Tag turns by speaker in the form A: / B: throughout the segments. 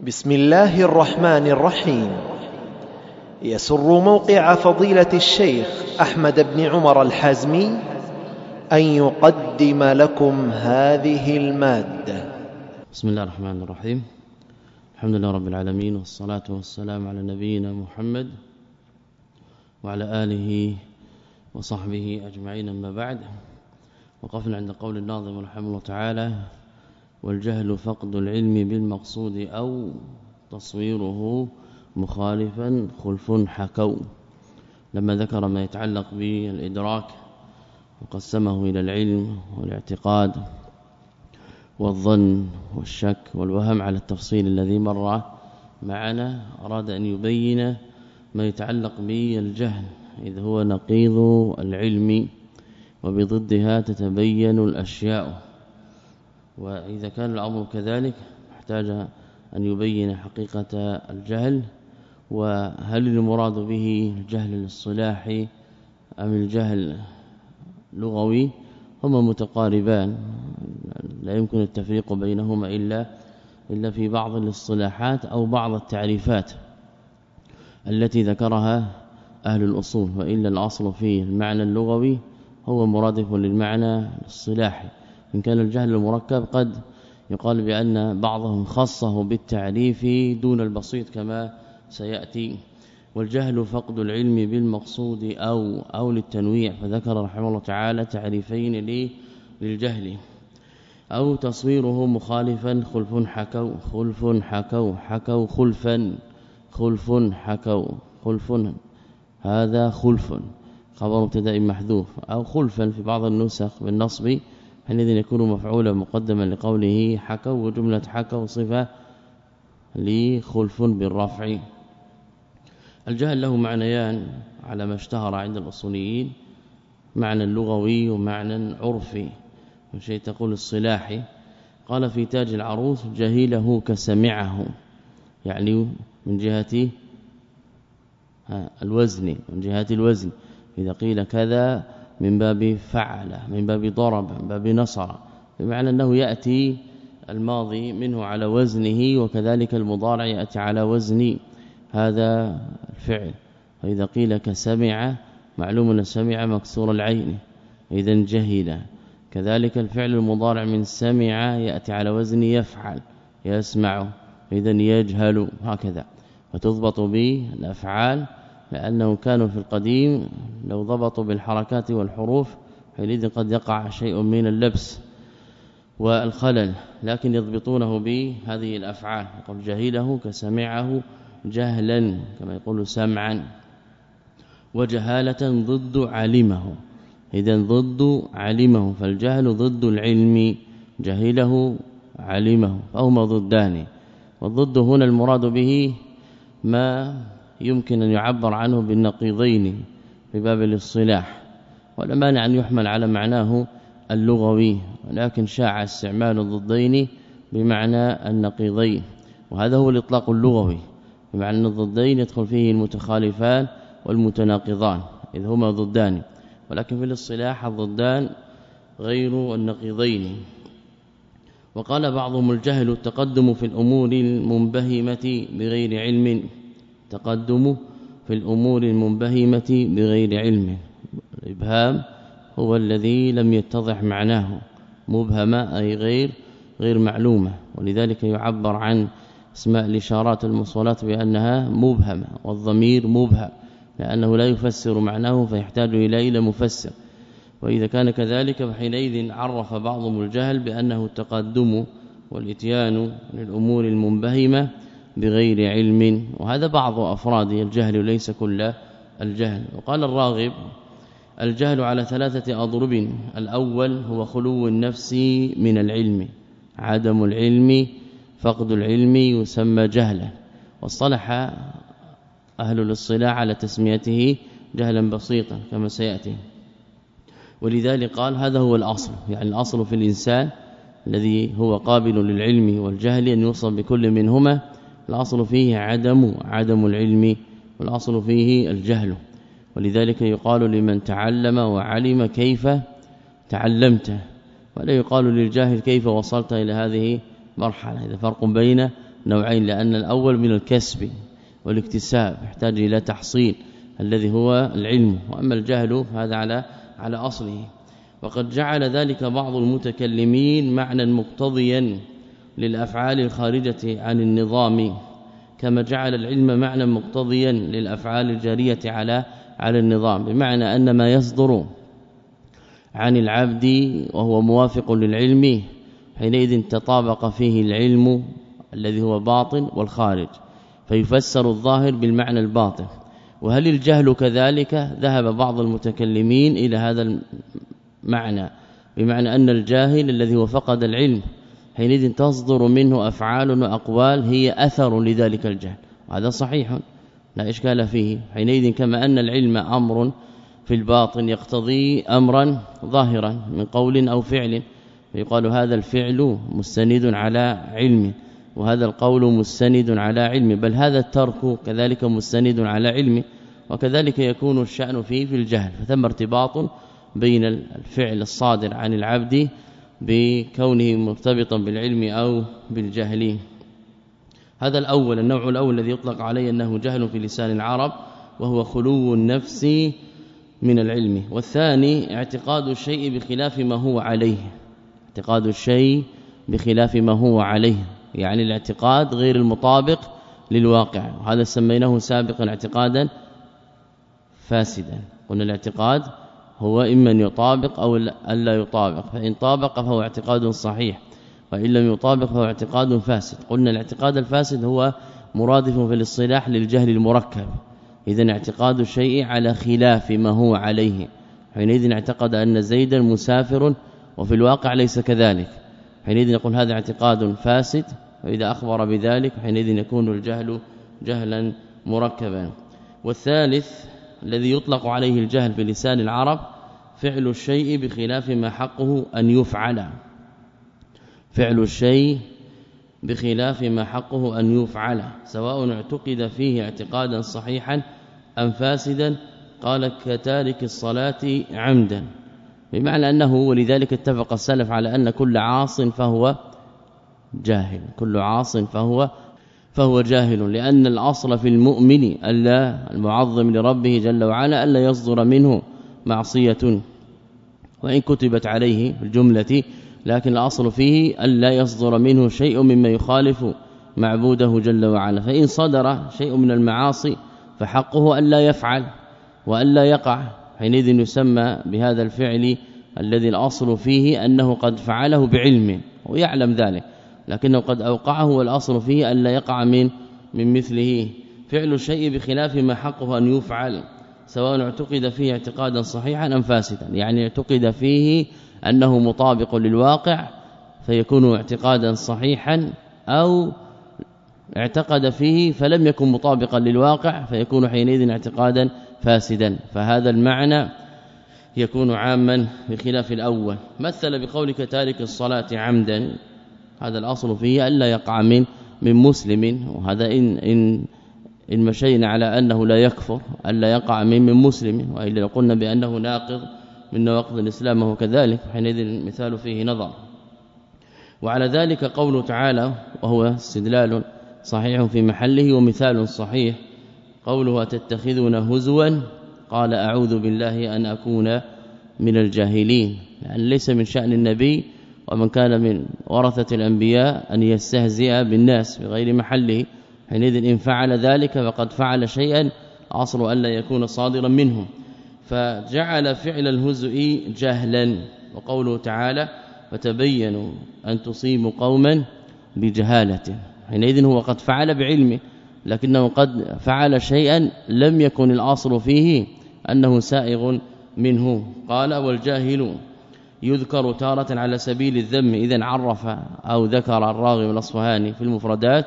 A: بسم الله الرحمن الرحيم. يسر موقع فضيلة الشيخ أحمد بن عمر الحازمي أن يقدم لكم هذه المادة.
B: بسم الله الرحمن الرحيم. الحمد لله رب العالمين والصلاة والسلام على نبينا محمد وعلى آله وصحبه أجمعين أما بعد. وقفنا عند قول الناظم رحمه الله تعالى والجهل فقد العلم بالمقصود أو تصويره مخالفا خلف حكوا. لما ذكر ما يتعلق بالإدراك وقسمه إلى العلم والاعتقاد والظن والشك والوهم على التفصيل الذي مر معنا أراد أن يبين ما يتعلق بالجهل إذ هو نقيض العلم وبضدها تتبين الأشياء. وإذا كان الأمر كذلك أحتاج أن يبين حقيقة الجهل وهل المراد به الجهل الاصطلاحي أم الجهل لغوي؟ هما متقاربان لا يمكن التفريق بينهما إلا إلا في بعض الاصطلاحات أو بعض التعريفات التي ذكرها أهل الأصول وإلا الأصل في المعنى اللغوي هو مرادف للمعنى الاصطلاحي إن كان الجهل المركب قد يقال بأن بعضهم خصه بالتعريف دون البسيط كما سيأتي. والجهل فقد العلم بالمقصود أو أو للتنويع. فذكر رحمه الله تعالى تعريفين للجهل. أو تصويره مخالفا خلف حكوا خلف حكوا حكوا خلفا خلف حكوا خلف هذا خلف. خبر مبتدأ محذوف. أو خلفا في بعض النسخ بالنصب حينئذ يكون مفعولا مقدما لقوله حكوا وجملة حكوا صفة لخلف بالرفع. الجهل له معنيان على ما اشتهر عند الأصوليين معنى لغوي ومعنى عرفي. وشيء تقول الصلاحي قال في تاج العروس جهيله كسمعه يعني من جهة الوزن من جهة الوزن. إذا قيل كذا من باب فعل من باب ضرب من باب نصر بمعنى أنه يأتي الماضي منه على وزنه وكذلك المضارع يأتي على وزن هذا الفعل. فإذا قيل كسمع معلوم أن سمع مكسور العين إذا جهل. كذلك الفعل المضارع من سمع يأتي على وزن يفعل يسمع إذا يجهل هكذا. وتضبط به الأفعال لأنه كانوا في القديم لو ضبطوا بالحركات والحروف حينئذ قد يقع شيء من اللبس والخلل لكن يضبطونه بهذه الأفعال. يقول جهله كسمعه جهلا كما يقول سمعا. وجهالة ضد علمه. إذا ضد علمه فالجهل ضد العلم. جهله علمه فهما ضدان. والضد هنا المراد به ما يمكن أن يعبر عنه بالنقيضين في باب الاصطلاح ولا مانع أن يحمل على معناه اللغوي ولكن شاع استعمال الضدين بمعنى النقيضين وهذا هو الإطلاق اللغوي بمعنى أن الضدين يدخل فيه المتخالفان والمتناقضان إذ هما ضدان ولكن في الاصطلاح الضدان غير النقيضين. وقال بعضهم الجهل التقدم في الأمور المنبهمة بغير علم. تقدم في الأمور المنبهمة بغير علم. الإبهام هو الذي لم يتضح معناه. مبهمة أي غير غير معلومة. ولذلك يعبر عن أسماء الإشارات الموصولات بأنها مبهمة والضمير مبهم. لأنه لا يفسر معناه فيحتاج إلى إلى مفسر. وإذا كان كذلك فحينئذ عرف بعضهم الجهل بأنه التقدم والإتيان للأمور المنبهمة بغير علم. وهذا بعض أفراد الجهل وليس كل الجهل. وقال الراغب الجهل على ثلاثة أضرب. الأول هو خلو النفس من العلم. عدم العلم فقد العلم يسمى جهلا. واصطلح أهل الاصطلاح على تسميته جهلا بسيطا كما سيأتي. ولذلك قال هذا هو الأصل. يعني الأصل في الإنسان الذي هو قابل للعلم والجهل أن يوصف بكل منهما الأصل فيه عدم عدم العلم والأصل فيه الجهل. ولذلك يقال لمن تعلم وعلم كيف تعلمت ولا يقال للجاهل كيف وصلت إلى هذه مرحلة. إذا فرق بين نوعين لأن الأول من الكسب والاكتساب يحتاج إلى تحصيل الذي هو العلم. وأما الجهل فهذا على على أصله. وقد جعل ذلك بعض المتكلمين معنى مقتضيا. للأفعال الخارجة عن النظام كما جعل العلم معنى مقتضيا للأفعال الجارية على على النظام. بمعنى أن ما يصدر عن العبد وهو موافق للعلم حينئذ تطابق فيه العلم الذي هو باطن والخارج فيفسر الظاهر بالمعنى الباطن. وهل الجهل كذلك؟ ذهب بعض المتكلمين إلى هذا المعنى بمعنى أن الجاهل الذي هو فقد العلم حينئذ تصدر منه أفعال وأقوال هي أثر لذلك الجهل. وهذا صحيح. لا إشكال فيه. حينئذ كما أن العلم أمر في الباطن يقتضي أمرا ظاهرا من قول أو فعل. فيقال هذا الفعل مستند على علم وهذا القول مستند على علم بل هذا الترك كذلك مستند على علم وكذلك يكون الشأن فيه في الجهل. فثم ارتباط بين الفعل الصادر عن العبد بكونه مرتبطا بالعلم أو بالجهل. هذا الأول النوع الأول الذي يطلق عليه أنه جهل في لسان العرب وهو خلو النفس من العلم. والثاني اعتقاد الشيء بخلاف ما هو عليه. اعتقاد الشيء بخلاف ما هو عليه. يعني الاعتقاد غير المطابق للواقع. وهذا سميناه سابقا اعتقادا فاسدا. قلنا الاعتقاد هو إما أن يطابق أو الا يطابق. فإن طابق فهو اعتقاد صحيح وإن لم يطابق فهو اعتقاد فاسد. قلنا الاعتقاد الفاسد هو مرادف في الاصطلاح للجهل المركب. اذا اعتقاد الشيء على خلاف ما هو عليه. حينئذ اعتقد أن زيدا مسافر وفي الواقع ليس كذلك. حينئذ نقول هذا اعتقاد فاسد وإذا أخبر بذلك حينئذ يكون الجهل جهلا مركبا. والثالث الذي يطلق عليه الجهل في لسان العرب فعل الشيء بخلاف ما حقه أن يفعل. فعل الشيء بخلاف ما حقه أن يفعل. سواء اعتقد فيه اعتقادا صحيحا أم فاسدا قال كتارك الصلاة عمدا. بمعنى أنه ولذلك اتفق السلف على أن كل عاص فهو جاهل كل عاص فهو فهو جاهل لأن الأصل في المؤمن ألا المعظم لربه جل وعلا ألا يصدر منه معصية وإن كتبت عليه الجملة لكن الأصل فيه ألا يصدر منه شيء مما يخالف معبوده جل وعلا. فإن صدر شيء من المعاصي فحقه ألا يفعل وألا يقع. حينئذ يسمى بهذا الفعل الذي الأصل فيه أنه قد فعله بعلم ويعلم ذلك. لكنه قد أوقعه والأصل فيه الا يقع من من مثله. فعل الشيء بخلاف ما حقه أن يفعل سواء اعتقد فيه اعتقادا صحيحا أم فاسدا. يعني اعتقد فيه أنه مطابق للواقع فيكون اعتقادا صحيحا أو اعتقد فيه فلم يكن مطابقا للواقع فيكون حينئذ اعتقادا فاسدا. فهذا المعنى يكون عاما بخلاف الأول. مثل بقولك تارك الصلاة عمدا. هذا الأصل فيه الا يقع من من مسلم. وهذا إن إن إن مشينا على أنه لا يكفر الا يقع من من مسلم. وإلا قلنا بأنه ناقض من نواقض الإسلام وهو كذلك. حينئذ المثال فيه نظر. وعلى ذلك قوله تعالى وهو استدلال صحيح في محله ومثال صحيح. قوله تتخذون هزوا؟ قال أعوذ بالله أن أكون من الجاهلين. لأن ليس من شأن النبي ومن كان من ورثة الأنبياء أن يستهزئ بالناس بغير محله حينئذ إن فعل ذلك فقد فعل شيئا أصل الا يكون صادرا منهم. فجعل فعل الهزء جهلا وقوله تعالى فتبينوا أن تصيبوا قوما بجهالة حينئذ هو قد فعل بعلمه لكنه قد فعل شيئا لم يكن الأصل فيه أنه سائغ منه. قال والجاهل يذكر تارة على سبيل الذم اذا عرف أو ذكر الراغب الأصفهاني في المفردات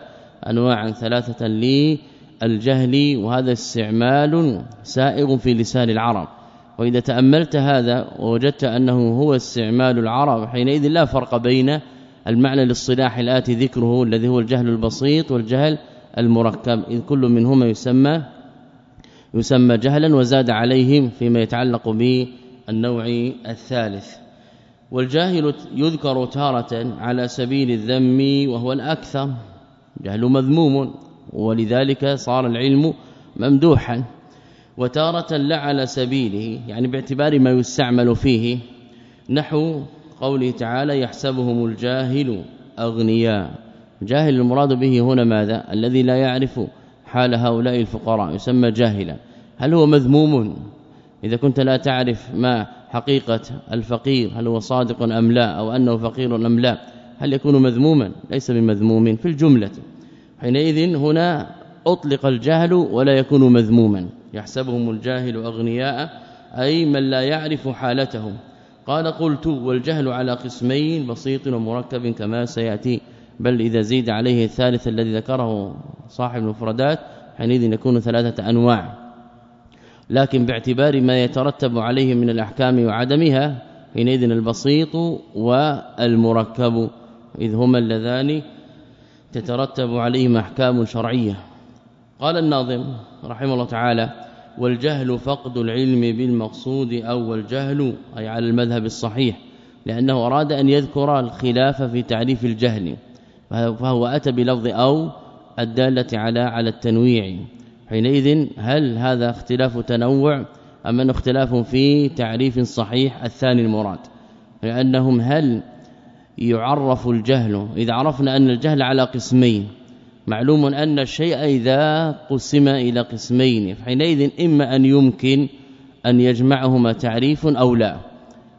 B: انواعا ثلاثة للجهل وهذا استعمال سائغ في لسان العرب. وإذا تأملت هذا ووجدت أنه هو استعمال العرب حينئذ لا فرق بين المعنى للصلاح الآتي ذكره الذي هو الجهل البسيط والجهل المركب إذ كل منهما يسمى يسمى جهلا وزاد عليهم فيما يتعلق بالنوع الثالث. والجاهل يذكر تارة على سبيل الذم وهو الأكثر. جهل مذموم ولذلك صار العلم ممدوحا. وتارة لا على سبيله يعني باعتبار ما يستعمل فيه. نحو قوله تعالى يحسبهم الجاهل أغنياء. جاهل المراد به هنا ماذا؟ الذي لا يعرف حال هؤلاء الفقراء يسمى جاهلا. هل هو مذموم؟ إذا كنت لا تعرف ما حقيقة الفقير هل هو صادق أم لا أو أنه فقير أم لا؟ هل يكون مذموما؟ ليس بمذموم في الجملة. حينئذ هنا أطلق الجهل ولا يكون مذموما. يحسبهم الجاهل أغنياء أي من لا يعرف حالتهم. قال قلت والجهل على قسمين بسيط ومركب كما سيأتي. بل إذا زيد عليه الثالث الذي ذكره صاحب المفردات حينئذ يكون ثلاثة أنواع. لكن باعتبار ما يترتب عليه من الأحكام وعدمها حينئذ البسيط والمركب إذ هما اللذان تترتب عليهما أحكام شرعية. قال الناظم رحمه الله تعالى والجهل فقد العلم بالمقصود أو الجهل أي على المذهب الصحيح لأنه أراد أن يذكر الخلاف في تعريف الجهل فهو أتى بلفظ أو الدالة على على التنويع. حينئذ هل هذا اختلاف تنوع أم أنه اختلاف في تعريف صحيح الثاني المراد؟ لأنهم هل يعرف الجهل؟ إذا عرفنا أن الجهل على قسمين معلوم أن الشيء إذا قسم إلى قسمين حينئذ إما أن يمكن أن يجمعهما تعريف أو لا.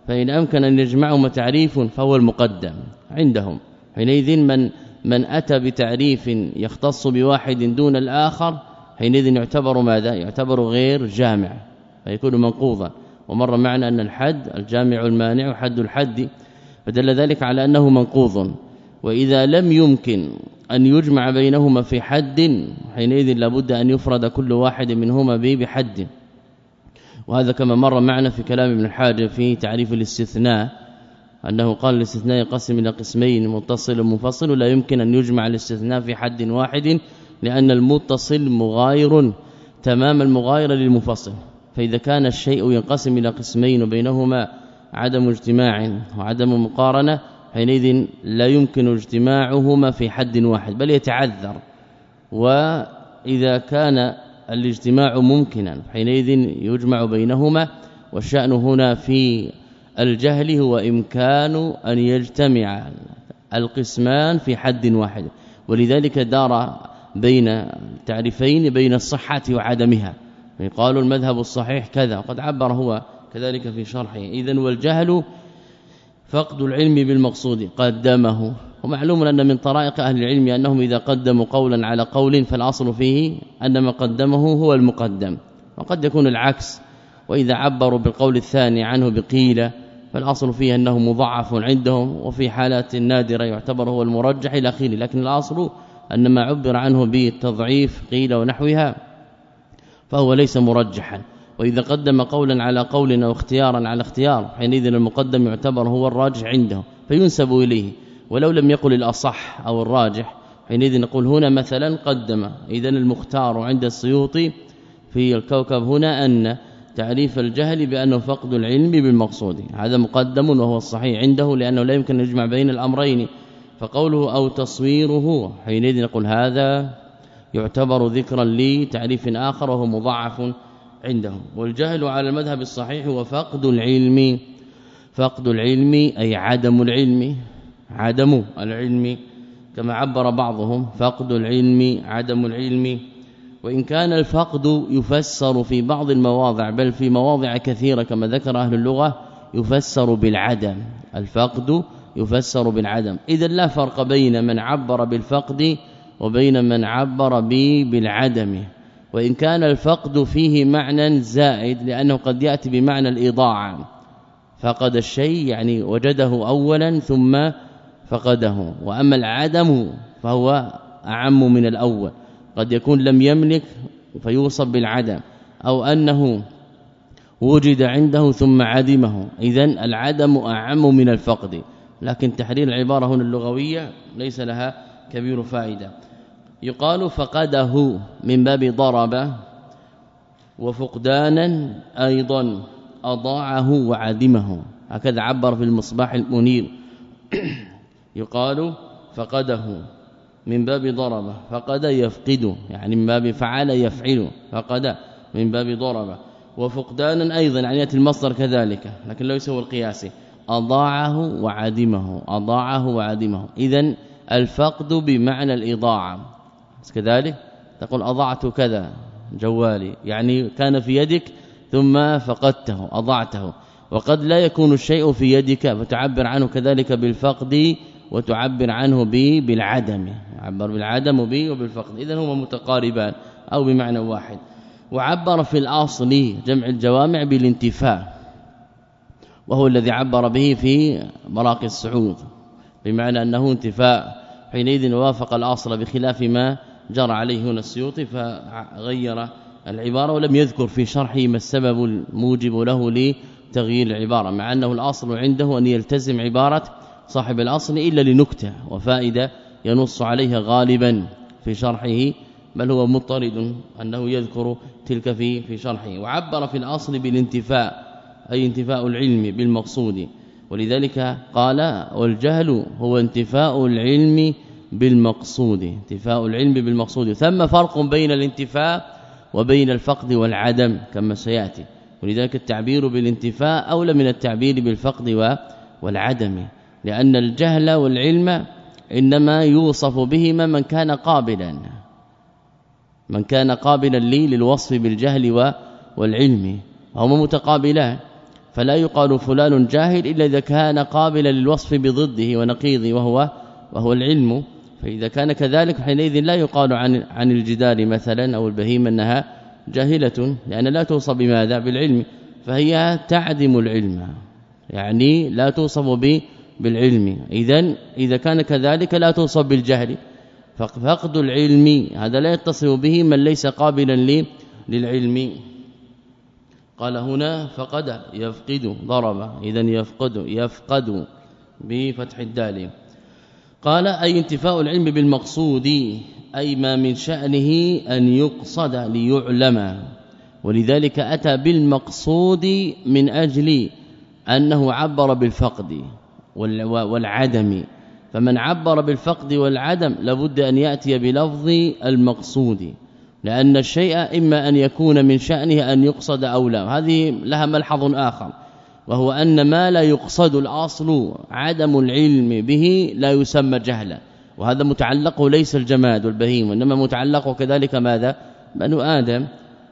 B: فإن أمكن أن يجمعهما تعريف فهو المقدم عندهم. حينئذ من من أتى بتعريف يختص بواحد دون الآخر حينئذ يعتبر ماذا؟ يعتبر غير جامع فيكون منقوضا. ومر معنا أن الحد الجامع المانع حد الحد فدل ذلك على أنه منقوض. وإذا لم يمكن أن يجمع بينهما في حد حينئذ لابد أن يفرد كل واحد منهما به بحد. وهذا كما مر معنا في كلام ابن الحاج في تعريف الاستثناء أنه قال الاستثناء يقسم إلى قسمين متصل ومنفصل ولا يمكن أن يجمع الاستثناء في حد واحد لأن المتصل مغاير تمام المغايرة للمفصل فإذا كان الشيء ينقسم إلى قسمين وبينهما عدم اجتماع وعدم مقارنة حينئذ لا يمكن اجتماعهما في حد واحد بل يتعذر. وإذا كان الاجتماع ممكنا حينئذ يجمع بينهما والشأن هنا في الجهل هو إمكان أن يجتمع القسمان في حد واحد. ولذلك دار بين التعريفين بين الصحة وعدمها. قالوا المذهب الصحيح كذا وقد عبر هو كذلك في شرحه. اذا والجهل فقد العلم بالمقصود قدمه. ومعلوم أن من طرائق أهل العلم أنهم إذا قدموا قولا على قول فالأصل فيه أن ما قدمه هو المقدم. وقد يكون العكس وإذا عبروا بالقول الثاني عنه بقيل فالأصل فيه أنه مضعف عندهم وفي حالات نادرة يعتبر هو المرجح إلى آخره. لكن الأصل أن ما عبر عنه بالتضعيف قيل ونحوها فهو ليس مرجحا. وإذا قدم قولا على قول أو اختيارا على اختيار حينئذ المقدم يعتبر هو الراجح عنده فينسب إليه. ولو لم يقل الأصح أو الراجح حينئذ نقول هنا مثلا قدم. اذا المختار عند السيوطي في الكوكب هنا أن تعريف الجهل بأنه فقد العلم بالمقصود. هذا مقدم وهو الصحيح عنده لأنه لا يمكن أن يجمع بين الأمرين. فقوله أو تصويره حينئذ نقول هذا يعتبر ذكرا لتعريف آخر وهو مضاعف عندهم. والجهل على المذهب الصحيح هو فقد العلم. فقد العلم أي عدم العلم. عدم العلم كما عبر بعضهم فقد العلم عدم العلم. وإن كان الفقد يفسر في بعض المواضع بل في مواضع كثيرة كما ذكر أهل اللغة يفسر بالعدم. الفقد يفسر بالعدم. اذا لا فرق بين من عبر بالفقد وبين من عبر بالعدم. وإن كان الفقد فيه معنى زائد لأنه قد يأتي بمعنى الإضاعة. فقد الشيء يعني وجده اولا ثم فقده. وأما العدم فهو أعم من الأول. قد يكون لم يملك فيوصف بالعدم. أو أنه وجد عنده ثم عدمه. اذا العدم أعم من الفقد. لكن تحرير العبارة هنا اللغوية ليس لها كبير فائدة. يقال فقده من باب ضرب وفقدانا أيضا أضاعه وعدمه. هكذا عبر في المصباح المنير. يقال فقده من باب ضرب. فقد يفقد يعني من باب فعل يفعل. فقد من باب ضرب. وفقدانا أيضا يعني المصدر كذلك لكن ليس هو القياسي. أضاعه وعدمه أضاعه وعدمه. اذا الفقد بمعنى الإضاعة. كذلك تقول أضعت كذا جوالي. يعني كان في يدك ثم فقدته أضعته. وقد لا يكون الشيء في يدك فتعبر عنه كذلك بالفقد وتعبر عنه ب بالعدم. عبر بالعدم وب وبالفقد. اذا هما متقاربان أو بمعنى واحد. وعبر في الأصل جمع الجوامع بالانتفاء. وهو الذي عبر به في مراقي السعود بمعنى أنه انتفاء حينئذ وافق الأصل بخلاف ما جرى عليه هنا السيوطي فغير العبارة ولم يذكر في شرحه ما السبب الموجب له لتغيير العبارة مع أنه الأصل عنده أن يلتزم عبارة صاحب الأصل إلا لنكتة وفائدة ينص عليها غالبا في شرحه بل هو مضطرد أنه يذكر تلك في في شرحه وعبر في الأصل بالانتفاء أي انتفاء العلم بالمقصود. ولذلك قال والجهل هو انتفاء العلم بالمقصود. انتفاء العلم بالمقصود. ثم فرق بين الانتفاء وبين الفقد والعدم كما سيأتي. ولذلك التعبير بالانتفاء أولى من التعبير بالفقد والعدم. لأن الجهل والعلم إنما يوصف بهما من كان قابلا. من كان قابلا لي للوصف بالجهل والعلم. هما متقابلان. فلا يقال فلان جاهل إلا إذا كان قابلا للوصف بضده ونقيضه وهو وهو العلم. فإذا كان كذلك حينئذ لا يقال عن عن الجدار مثلا أو البهيمة أنها جاهلة لأن لا توصف بماذا؟ بالعلم. فهي تعدم العلم. يعني لا توصف به بالعلم. اذا إذا كان كذلك لا توصف بالجهل. ففقد العلم. هذا لا يتصل به من ليس قابلا للعلم. قال هنا فقد يفقد ضرب. اذا يفقد يفقد بفتح الدال. قال أي انتفاء العلم بالمقصود أي ما من شأنه أن يقصد ليعلم. ولذلك أتى بالمقصود من أجل أنه عبر بالفقد والعدم. فمن عبر بالفقد والعدم لابد أن يأتي بلفظ المقصود. لأن الشيء إما أن يكون من شأنه أن يقصد أو لا. هذه لها ملحظ آخر وهو أن ما لا يقصد الأصل عدم العلم به لا يسمى جهلا. وهذا متعلق ليس الجماد والبهيم انما متعلق كذلك ماذا؟ بنو آدم.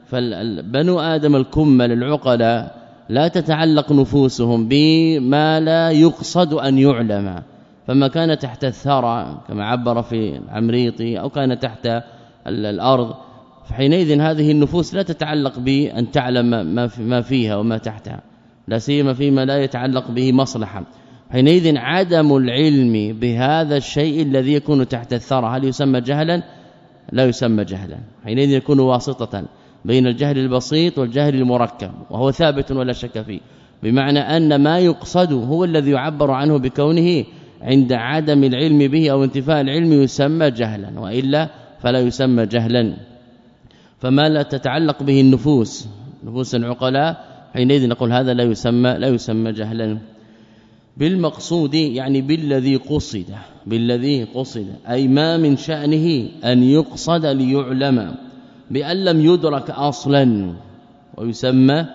B: فبنو آدم الكمل العقلاء لا تتعلق نفوسهم بما لا يقصد أن يعلم. فما كان تحت الثرى كما عبر في العمريطي أو كان تحت الأرض فحينئذ هذه النفوس لا تتعلق بأن تعلم ما فيها وما تحتها لا سيما فيما لا يتعلق به مصلحة. حينئذ عدم العلم بهذا الشيء الذي يكون تحت الثرى هل يسمى جهلا؟ لا يسمى جهلا. حينئذ يكون واسطة بين الجهل البسيط والجهل المركب وهو ثابت ولا شك فيه. بمعنى أن ما يقصد هو الذي يعبر عنه بكونه عند عدم العلم به أو انتفاء العلم يسمى جهلا وإلا فلا يسمى جهلا. فما لا تتعلق به النفوس. نفوس العقلاء حينئذ نقول هذا لا يسمى لا يسمى جهلا. بالمقصود يعني بالذي قصد بالذي قصد أي ما من شأنه أن يقصد ليعلم بأن لم يدرك أصلا. ويسمى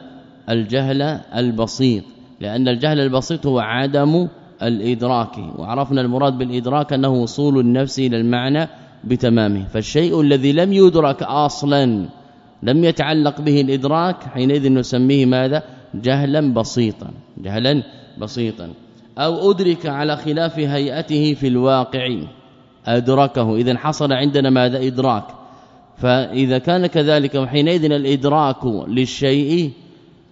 B: الجهل البسيط لأن الجهل البسيط هو عدم الإدراك. وعرفنا المراد بالإدراك أنه وصول النفس إلى المعنى بتمامه. فالشيء الذي لم يدرك أصلا لم يتعلق به الإدراك حينئذ نسميه ماذا؟ جهلا بسيطا جهلا بسيطا. أو أدرك على خلاف هيئته في الواقع. أدركه. اذا حصل عندنا ماذا؟ إدراك. فإذا كان كذلك حينئذ الإدراك للشيء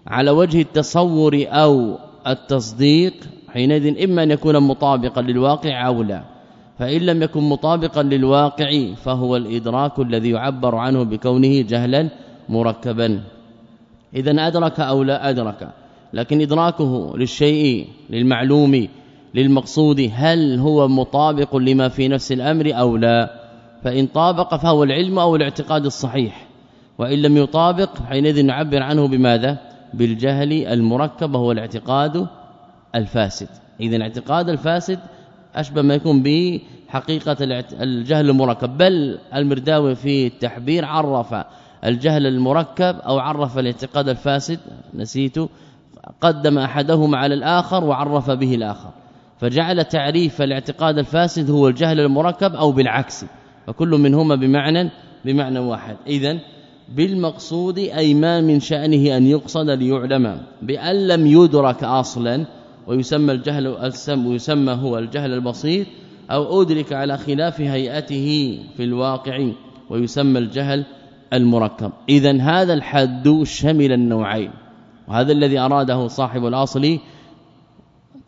B: على وجه التصور أو التصديق حينئذ إما أن يكون مطابقا للواقع أو لا. فإن لم يكن مطابقا للواقع فهو الإدراك الذي يعبر عنه بكونه جهلا مركبا. اذا أدرك أو لا أدرك لكن إدراكه للشيء للمعلوم للمقصود هل هو مطابق لما في نفس الأمر أو لا. فإن طابق فهو العلم أو الاعتقاد الصحيح. وإن لم يطابق حينئذ نعبر عنه بماذا؟ بالجهل المركب وهو الاعتقاد الفاسد. اذا الاعتقاد الفاسد أشبه ما يكون به حقيقة الجهل المركب. بل المرداوي في التحبير عرف الجهل المركب أو عرف الاعتقاد الفاسد نسيت قدم احدهما على الآخر وعرف به الآخر. فجعل تعريف الاعتقاد الفاسد هو الجهل المركب أو بالعكس. فكل منهما بمعنى بمعنى واحد. اذا بالمقصود أي ما من شأنه أن يقصد ليعلم بأن لم يدرك أصلا ويسمى الجهل ويسمى هو الجهل البسيط أو أدرك على خلاف هيئته في الواقع ويسمى الجهل المركب. اذا هذا الحد شمل النوعين. وهذا الذي أراده صاحب الأصل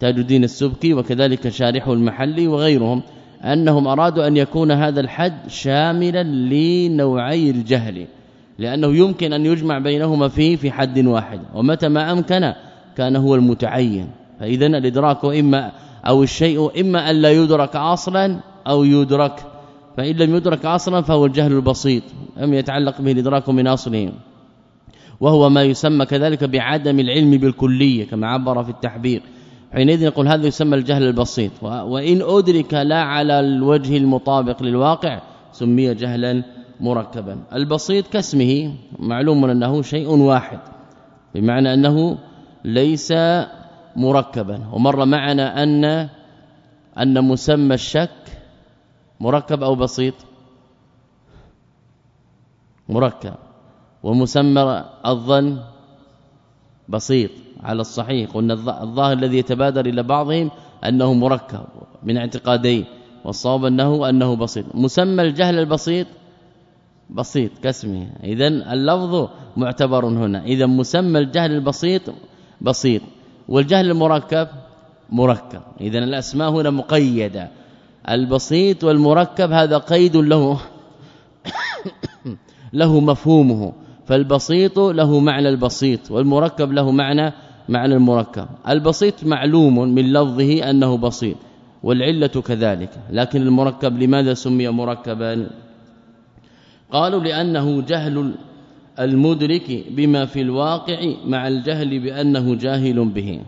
B: تاج الدين السبكي وكذلك شارحه المحلي وغيرهم أنهم أرادوا أن يكون هذا الحد شاملا لنوعي الجهل لأنه يمكن أن يجمع بينهما فيه في حد واحد. ومتى ما أمكن كان هو المتعين. فاذا الإدراك إما أو الشيء إما أن لا يدرك أصلا أو يدرك فإن لم يدرك أصلا فهو الجهل البسيط ام يتعلق به الإدراك من أصله. وهو ما يسمى كذلك بعدم العلم بالكلية كما عبر في التحبير. حينئذ نقول هذا يسمى الجهل البسيط. وإن أدرك لا على الوجه المطابق للواقع سمي جهلا مركبا. البسيط كاسمه معلوم أنه شيء واحد بمعنى أنه ليس مركبا. ومر معنا أن أن مسمى الشك مركب أو بسيط؟ مركب. ومسمى الظن بسيط على الصحيح. قلنا الظاهر الذي يتبادر إلى بعضهم أنه مركب من اعتقادين. والصواب أنه أنه بسيط. مسمى الجهل البسيط بسيط كاسمه. اذا اللفظ معتبر هنا. اذا مسمى الجهل البسيط بسيط. والجهل المركب مركب. اذا الأسماء هنا مقيدة. البسيط والمركب هذا قيد له له مفهومه. فالبسيط له معنى البسيط والمركب له معنى معنى المركب. البسيط معلوم من لفظه أنه بسيط والعلة كذلك. لكن المركب لماذا سمي مركبا؟ قالوا لأنه جهل المدرك بما في الواقع مع الجهل بأنه جاهل به.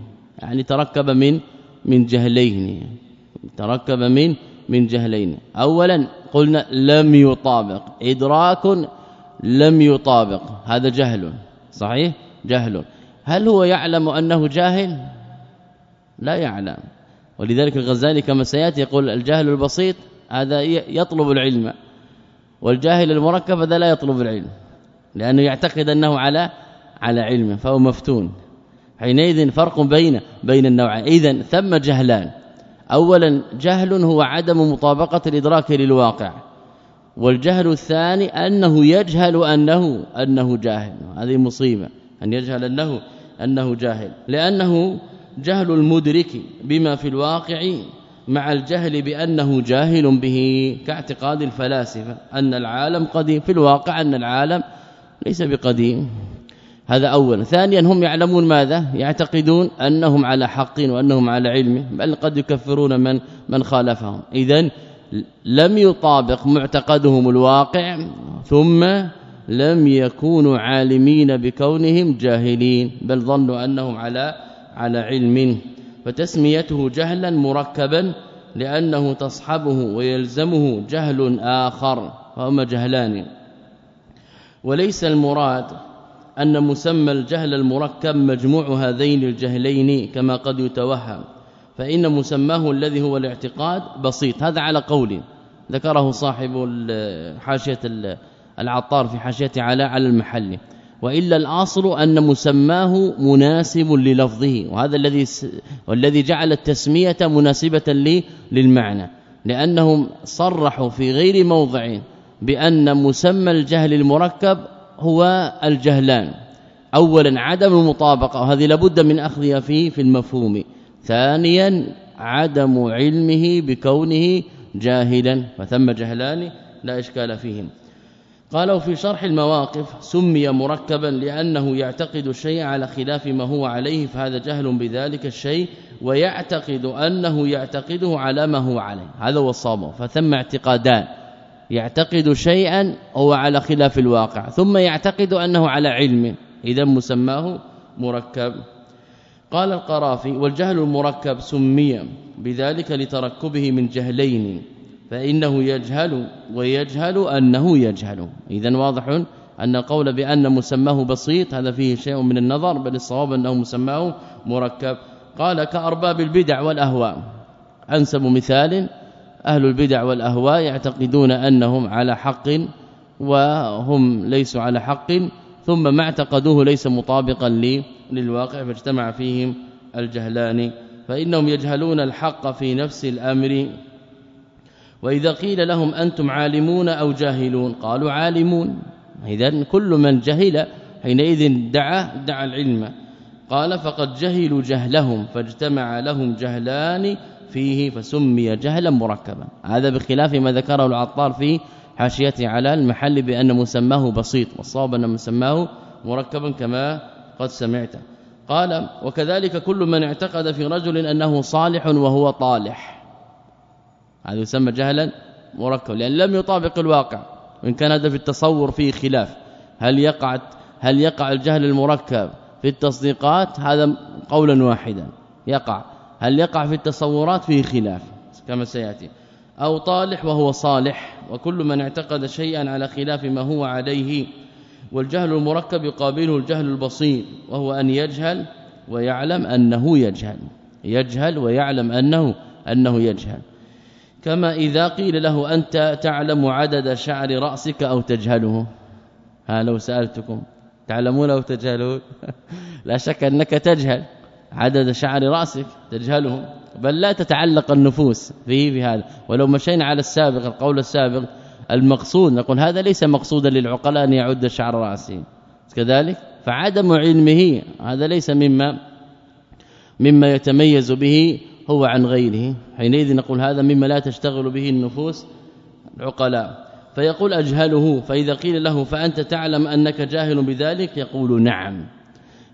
B: يعني تركب من من جهلين. تركب من من جهلين. اولا قلنا لم يطابق. إدراك لم يطابق. هذا جهل. صحيح؟ جهل. هل هو يعلم أنه جاهل؟ لا يعلم. ولذلك الغزالي كما سيأتي يقول الجاهل البسيط هذا يطلب العلم. والجاهل المركب هذا لا يطلب العلم. لأنه يعتقد أنه على على علم فهو مفتون. حينئذ فرق بين بين النوعين. اذا ثم جهلان. اولا جهل هو عدم مطابقة الإدراك للواقع. والجهل الثاني أنه يجهل أنه أنه جاهل. هذه مصيبة. أن يجهل أنه أنه جاهل. لأنه جهل المدرك بما في الواقع مع الجهل بأنه جاهل به كاعتقاد الفلاسفة أن العالم قديم في الواقع أن العالم ليس بقديم. هذا اولا. ثانيا هم يعلمون ماذا؟ يعتقدون أنهم على حق وأنهم على علم بل قد يكفرون من من خالفهم. اذا لم يطابق معتقدهم الواقع ثم لم يكونوا عالمين بكونهم جاهلين بل ظنوا أنهم على على علم. فتسميته جهلا مركبا لأنه تصحبه ويلزمه جهل آخر فهما جهلان. وليس المراد أن مسمى الجهل المركب مجموع هذين الجهلين كما قد يتوهم فإن مسماه الذي هو الاعتقاد بسيط. هذا على قول ذكره صاحب حاشية العطار في حاشيته على على المحل. وإلا الأصل أن مسماه مناسب للفظه وهذا الذي والذي جعل التسمية مناسبة لي للمعنى لأنهم صرحوا في غير موضع بأن مسمى الجهل المركب هو الجهلان. اولا عدم المطابقة وهذه لابد من أخذها فيه في المفهوم. ثانيا عدم علمه بكونه جاهلا فثم جهلان لا إشكال فيهم. قالوا في شرح المواقف سمي مركبا لأنه يعتقد الشيء على خلاف ما هو عليه فهذا جهل بذلك الشيء ويعتقد أنه يعتقده على ما هو عليه. هذا هو الصواب فثم اعتقادان. يعتقد شيئا هو على خلاف الواقع ثم يعتقد أنه على علم اذا مسماه مركب. قال القرافي والجهل المركب سمي بذلك لتركبه من جهلين فإنه يجهل ويجهل أنه يجهل. اذا واضح أن القول بأن مسماه بسيط هذا فيه شيء من النظر بل الصواب أنه مسماه مركب. قال كأرباب البدع والأهواء أنسب مثال أهل البدع والأهواء يعتقدون أنهم على حق وهم ليسوا على حق ثم ما اعتقدوه ليس مطابقا للواقع فاجتمع فيهم الجهلان. فإنهم يجهلون الحق في نفس الأمر. وإذا قيل لهم أنتم عالمون أو جاهلون قالوا عالمون. اذا كل من جهل حينئذ دعا دعا العلم. قال فقد جهلوا جهلهم فاجتمع لهم جهلان فيه فسمي جهلا مركبا. هذا بخلاف ما ذكره العطار في حاشيته على المحل بأن مسماه بسيط والصواب أن مسماه مركبا كما قد سمعت. قال وكذلك كل من اعتقد في رجل أنه صالح وهو طالح. هذا يسمى جهلا مركبا لأن لم يطابق الواقع. وان كان هذا في التصور فيه خلاف. هل يقع هل يقع الجهل المركب في التصديقات؟ هذا قولا واحدا. يقع. هل يقع في التصورات؟ فيه خلاف كما سيأتي. أو طالح وهو صالح وكل من اعتقد شيئا على خلاف ما هو عليه. والجهل المركب يقابله الجهل البسيط وهو أن يجهل ويعلم أنه يجهل. يجهل ويعلم أنه أنه يجهل. كما إذا قيل له أنت تعلم عدد شعر رأسك أو تجهله. ها لو سألتكم تعلمون أو تجهلون؟ لا شك أنك تجهل. عدد شعر رأسك تجهله بل لا تتعلق النفوس فيه بهذا ولو مشينا على السابق القول السابق المقصود نقول هذا ليس مقصودا للعقلاء أن يعد شعر رأسه. كذلك فعدم علمه هذا ليس مما مما يتميز به هو عن غيره. حينئذ نقول هذا مما لا تشتغل به النفوس العقلاء. فيقول أجهله فإذا قيل له فأنت تعلم أنك جاهل بذلك يقول نعم.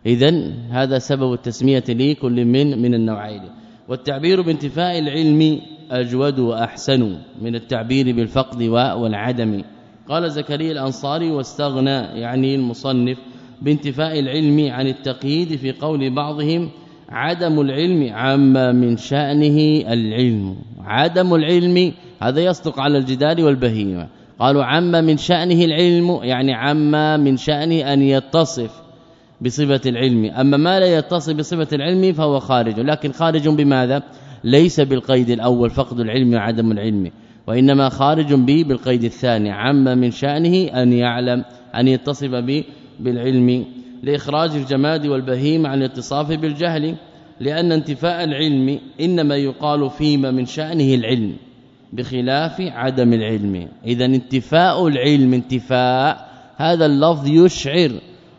B: اذا هذا سبب التسمية لكل من من النوعين. والتعبير بانتفاء العلم أجود وأحسن من التعبير بالفقد والعدم. قال زكريا الأنصاري واستغنى يعني المصنف بانتفاء العلم عن التقييد في قول بعضهم عدم العلم عما من شأنه العلم. عدم العلم هذا يصدق على الجدال والبهيمة. قالوا عما من شأنه العلم يعني عما من شأنه أن يتصف بصفة العلم. أما ما لا يتصل بصفة العلم فهو خارج. لكن خارج بماذا؟ ليس بالقيد الأول فقد العلم وعدم العلم. وإنما خارج به بالقيد الثاني. عما من شأنه أن يعلم أن يتصف به بالعلم. لإخراج الجماد والبهيم عن الاتصاف بالجهل. لأن انتفاء العلم إنما يقال فيما من شأنه العلم. بخلاف عدم العلم. اذا انتفاء العلم انتفاء هذا اللفظ يشعر.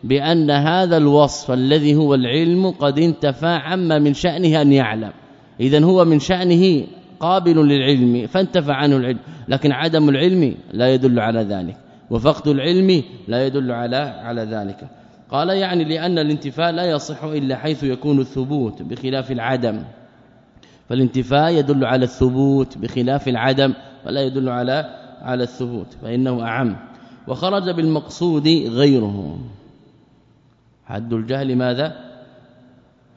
B: بأن هذا الوصف الذي هو العلم قد انتفى عما من شأنه أن يعلم. اذا هو من شأنه قابل للعلم فانتفى عنه العلم. لكن عدم العلم لا يدل على ذلك وفقد العلم لا يدل على على ذلك. قال يعني لأن الانتفاء لا يصح إلا حيث يكون الثبوت بخلاف العدم. فالانتفاء يدل على الثبوت بخلاف العدم ولا يدل على على الثبوت فإنه أعم. وخرج بالمقصود غيره. حد الجهل ماذا؟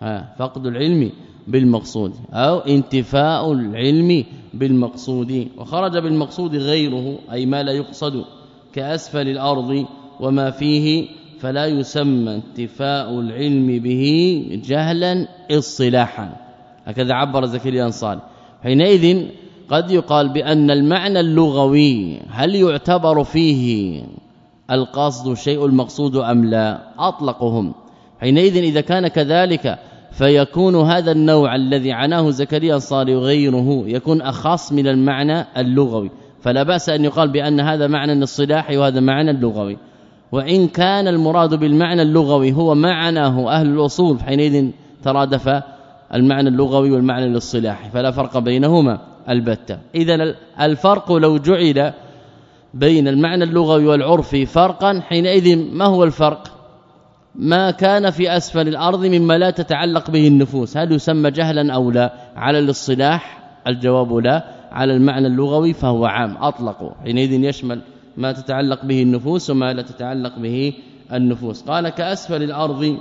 B: ها فقد العلم بالمقصود أو انتفاء العلم بالمقصود. وخرج بالمقصود غيره أي ما لا يقصد كأسفل الأرض وما فيه فلا يسمى انتفاء العلم به جهلا اصطلاحا. هكذا عبر زكريا الانصاري حينئذ قد يقال بأن المعنى اللغوي هل يعتبر فيه القصد شيء المقصود أم لا؟ أطلقهم. حينئذ إذا كان كذلك فيكون هذا النوع الذي عناه زكريا الصاري وغيره يكون أخص من المعنى اللغوي. فلا بأس أن يقال بأن هذا معنى الصلاحي وهذا معنى اللغوي. وإن كان المراد بالمعنى اللغوي هو معناه أهل الأصول حينئذ ترادف المعنى اللغوي والمعنى الاصطلاحي فلا فرق بينهما البتة. اذا الفرق لو جعل بين المعنى اللغوي والعرفي فرقا حينئذ ما هو الفرق؟ ما كان في أسفل الأرض مما لا تتعلق به النفوس. هل يسمى جهلا أو لا؟ على الاصطلاح الجواب لا. على المعنى اللغوي فهو عام اطلقوا حينئذ يشمل ما تتعلق به النفوس وما لا تتعلق به النفوس. قال كأسفل الأرض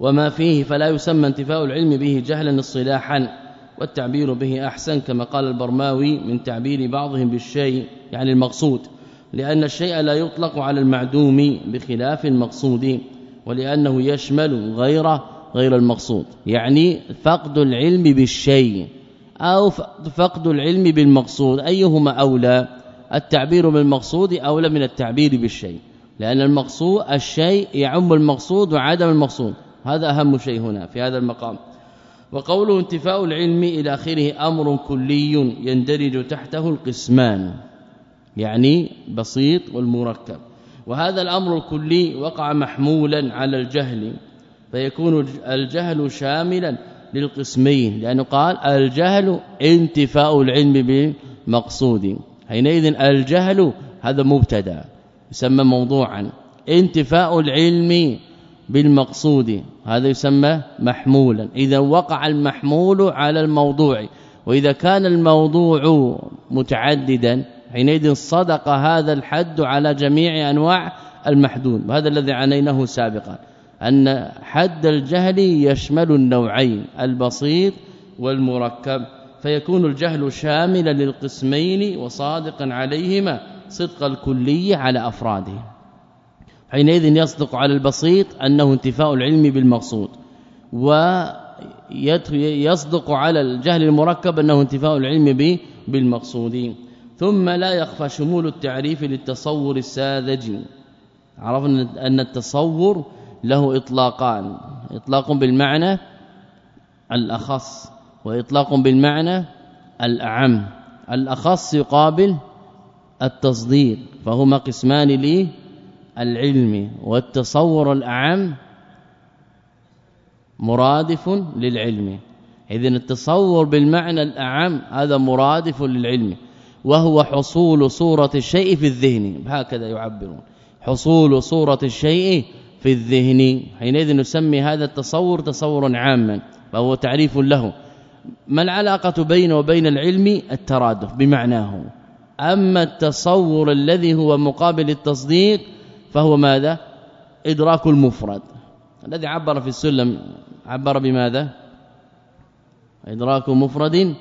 B: وما فيه فلا يسمى انتفاء العلم به جهلا اصطلاحا. والتعبير به أحسن كما قال البرماوي من تعبير بعضهم بالشيء يعني المقصود. لأن الشيء لا يطلق على المعدوم بخلاف المقصود ولأنه يشمل غير غير المقصود. يعني فقد العلم بالشيء أو فقد العلم بالمقصود أيهما أولى؟ التعبير بالمقصود أولى من التعبير بالشيء. لأن المقصود الشيء يعم المقصود وعدم المقصود. هذا أهم شيء هنا في هذا المقام. وقوله انتفاء العلم إلى آخره أمر كلي يندرج تحته القسمان يعني بسيط والمركب. وهذا الأمر الكلي وقع محمولا على الجهل فيكون الجهل شاملا للقسمين لأنه قال الجهل انتفاء العلم بمقصود. حينئذ الجهل هذا مبتدأ يسمى موضوعا. انتفاء العلم بالمقصود. هذا يسمى محمولا. إذا وقع المحمول على الموضوع وإذا كان الموضوع متعددا حينئذ صدق هذا الحد على جميع أنواع المحدود. وهذا الذي عنيناه سابقا. أن حد الجهل يشمل النوعين البسيط والمركب. فيكون الجهل شاملا للقسمين وصادقا عليهما صدق الكلي على أفراده. حينئذ يصدق على البسيط أنه انتفاء العلم بالمقصود ويصدق على الجهل المركب أنه انتفاء العلم بالمقصود. ثم لا يخفى شمول التعريف للتصور الساذج. عرفنا أن التصور له إطلاقان إطلاق بالمعنى الأخص وإطلاق بالمعنى الأعم. الأخص يقابل التصديق فهما قسمان للعلم والتصور الأعم مرادف للعلم. اذا التصور بالمعنى الأعم هذا مرادف للعلم. وهو حصول صورة الشيء في الذهن. هكذا يعبرون. حصول صورة الشيء في الذهن. حينئذ نسمي هذا التصور تصورا عاما فهو تعريف له. ما العلاقة بين وبين العلم؟ الترادف بمعناه. أما التصور الذي هو مقابل التصديق فهو ماذا؟ إدراك المفرد. الذي عبر في السلم عبر بماذا؟ إدراك مفرد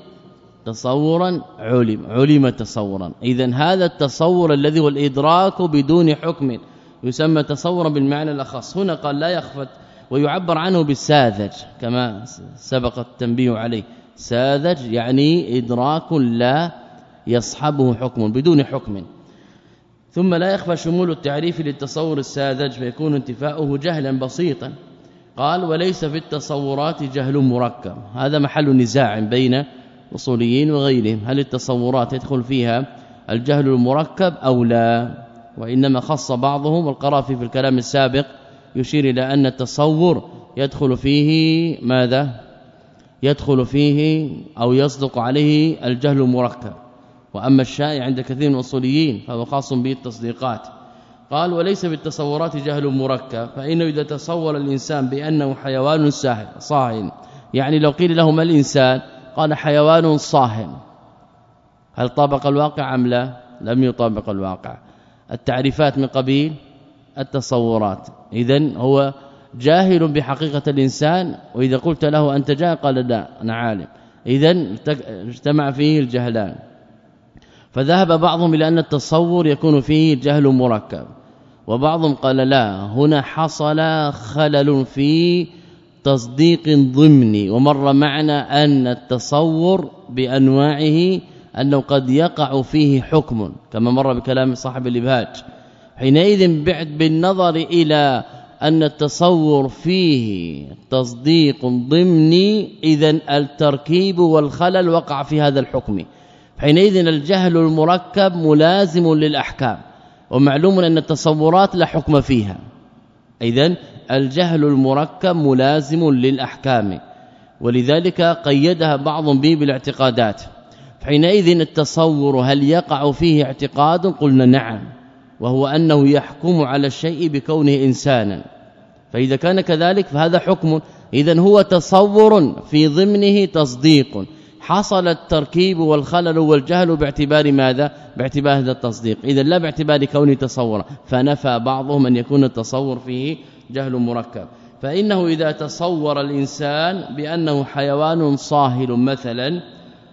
B: تصورا علم علم تصورا. اذا هذا التصور الذي هو الإدراك بدون حكم يسمى تصورا بالمعنى الأخص. هنا قال لا يخفت ويعبر عنه بالساذج كما سبق التنبيه عليه. ساذج يعني إدراك لا يصحبه حكم بدون حكم. ثم لا يخفى شمول التعريف للتصور الساذج فيكون انتفاؤه جهلا بسيطا. قال وليس في التصورات جهل مركب. هذا محل نزاع بين أصوليين وغيرهم. هل التصورات يدخل فيها الجهل المركب أو لا؟ وإنما خص بعضهم. والقرافي في الكلام السابق يشير إلى أن التصور يدخل فيه ماذا؟ يدخل فيه أو يصدق عليه الجهل المركب. وأما الشائع عند كثير من الأصوليين فهو خاص به التصديقات. قال وليس بالتصورات جهل مركب فإنه إذا تصور الإنسان بأنه حيوان ساهل صاهن. يعني لو قيل له ما الإنسان قال حيوان صاهن. هل طابق الواقع أم لا؟ لم يطابق الواقع. التعريفات من قبيل التصورات. اذا هو جاهل بحقيقة الإنسان وإذا قلت له أنت جاهل قال لا أنا عالم. اذا اجتمع فيه الجهلان. فذهب بعضهم إلى أن التصور يكون فيه جهل مركب. وبعضهم قال لا هنا حصل خلل في تصديق ضمني. ومر معنا أن التصور بأنواعه أنه قد يقع فيه حكم كما مر بكلام صاحب الإبهاج. حينئذ بعد بالنظر إلى أن التصور فيه تصديق ضمني اذا التركيب والخلل وقع في هذا الحكم. حينئذ الجهل المركب ملازم للأحكام ومعلوم أن التصورات لا حكم فيها. اذا الجهل المركب ملازم للأحكام ولذلك قيدها بعض به بالاعتقادات. حينئذ التصور هل يقع فيه اعتقاد؟ قلنا نعم وهو أنه يحكم على الشيء بكونه إنسانا. فإذا كان كذلك فهذا حكم. اذا هو تصور في ضمنه تصديق. حصل التركيب والخلل والجهل باعتبار ماذا؟ باعتبار هذا التصديق. إذا لا باعتبار كونه تصورا فنفى بعضهم أن يكون التصور فيه جهل مركب. فإنه إذا تصور الإنسان بأنه حيوان صاهل مثلا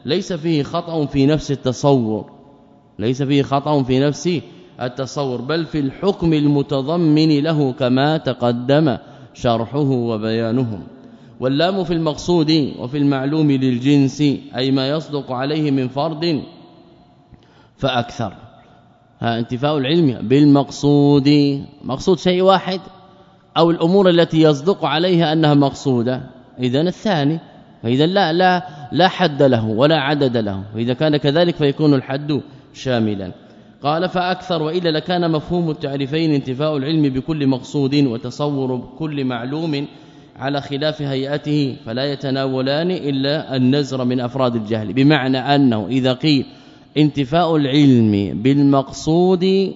B: ليس فيه خطأ في نفس التصور. ليس فيه خطأ في نفس التصور بل في الحكم المتضمن له كما تقدم شرحه وبيانه. واللام في المقصود وفي المعلوم للجنس أي ما يصدق عليه من فرد فأكثر. ها انتفاء العلم بالمقصود. مقصود شيء واحد أو الأمور التي يصدق عليها أنها مقصودة. اذا الثاني فإذا لا لا لا حد له ولا عدد له. واذا كان كذلك فيكون الحد شاملا. قال فأكثر وإلا لكان مفهوم التعريفين انتفاء العلم بكل مقصود وتصور كل معلوم على خلاف هيئته فلا يتناولان إلا النزر من أفراد الجهل. بمعنى أنه إذا قيل انتفاء العلم بالمقصود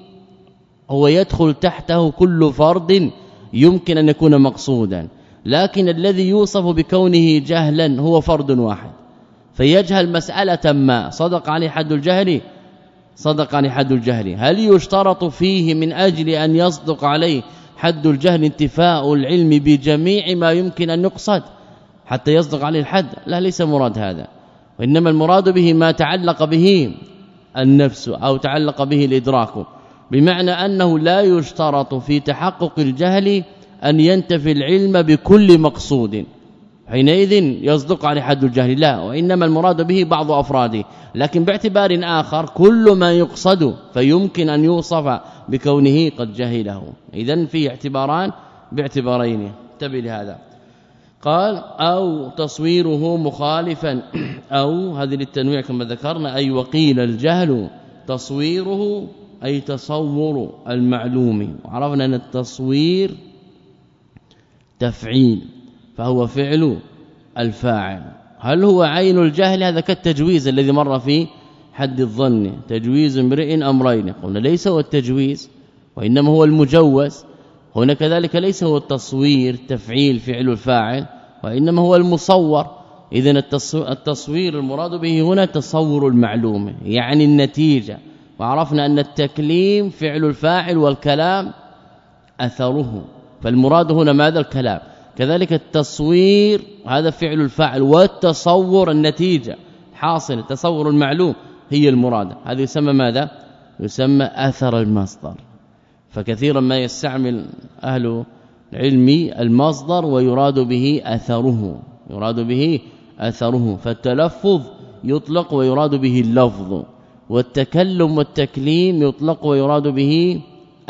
B: هو يدخل تحته كل فرد يمكن أن يكون مقصودا لكن الذي يوصف بكونه جهلا هو فرد واحد. فيجهل مسألة ما صدق عليه حد الجهل؟ صدق عليه حد الجهل. هل يشترط فيه من أجل أن يصدق عليه حد الجهل انتفاء العلم بجميع ما يمكن أن يقصد حتى يصدق عليه الحد. لا ليس مراد هذا. وإنما المراد به ما تعلق به النفس أو تعلق به الإدراك بمعنى أنه لا يشترط في تحقق الجهل أن ينتفي العلم بكل مقصود. حينئذ يصدق على حد الجهل. لا وإنما المراد به بعض أفراده. لكن باعتبار آخر كل ما يقصد فيمكن أن يوصف بكونه قد جهله. اذا في اعتباران باعتبارين. انتبه لهذا. قال أو تصويره مخالفا أو هذه للتنويع كما ذكرنا أي وقيل الجهل تصويره أي تصور المعلوم. وعرفنا أن التصوير تفعيل. فهو فعل الفاعل. هل هو عين الجهل؟ هذا كالتجويز الذي مر في حد الظن. تجويز امرئ امرين قلنا ليس هو التجويز وإنما هو المجوز. هنا كذلك ليس هو التصوير تفعيل فعل الفاعل وإنما هو المصور. اذا التصوير المراد به هنا تصور المعلومه يعني النتيجة. وعرفنا أن التكليم فعل الفاعل والكلام أثره. فالمراد هنا ماذا؟ الكلام. كذلك التصوير هذا فعل الفاعل والتصور النتيجة حاصل تصور المعلوم هي المراد. هذا يسمى ماذا؟ يسمى أثر المصدر. فكثيرا ما يستعمل أهل العلم المصدر ويراد به أثره يراد به أثره. فالتلفظ يطلق ويراد به اللفظ والتكلم والتكليم يطلق ويراد به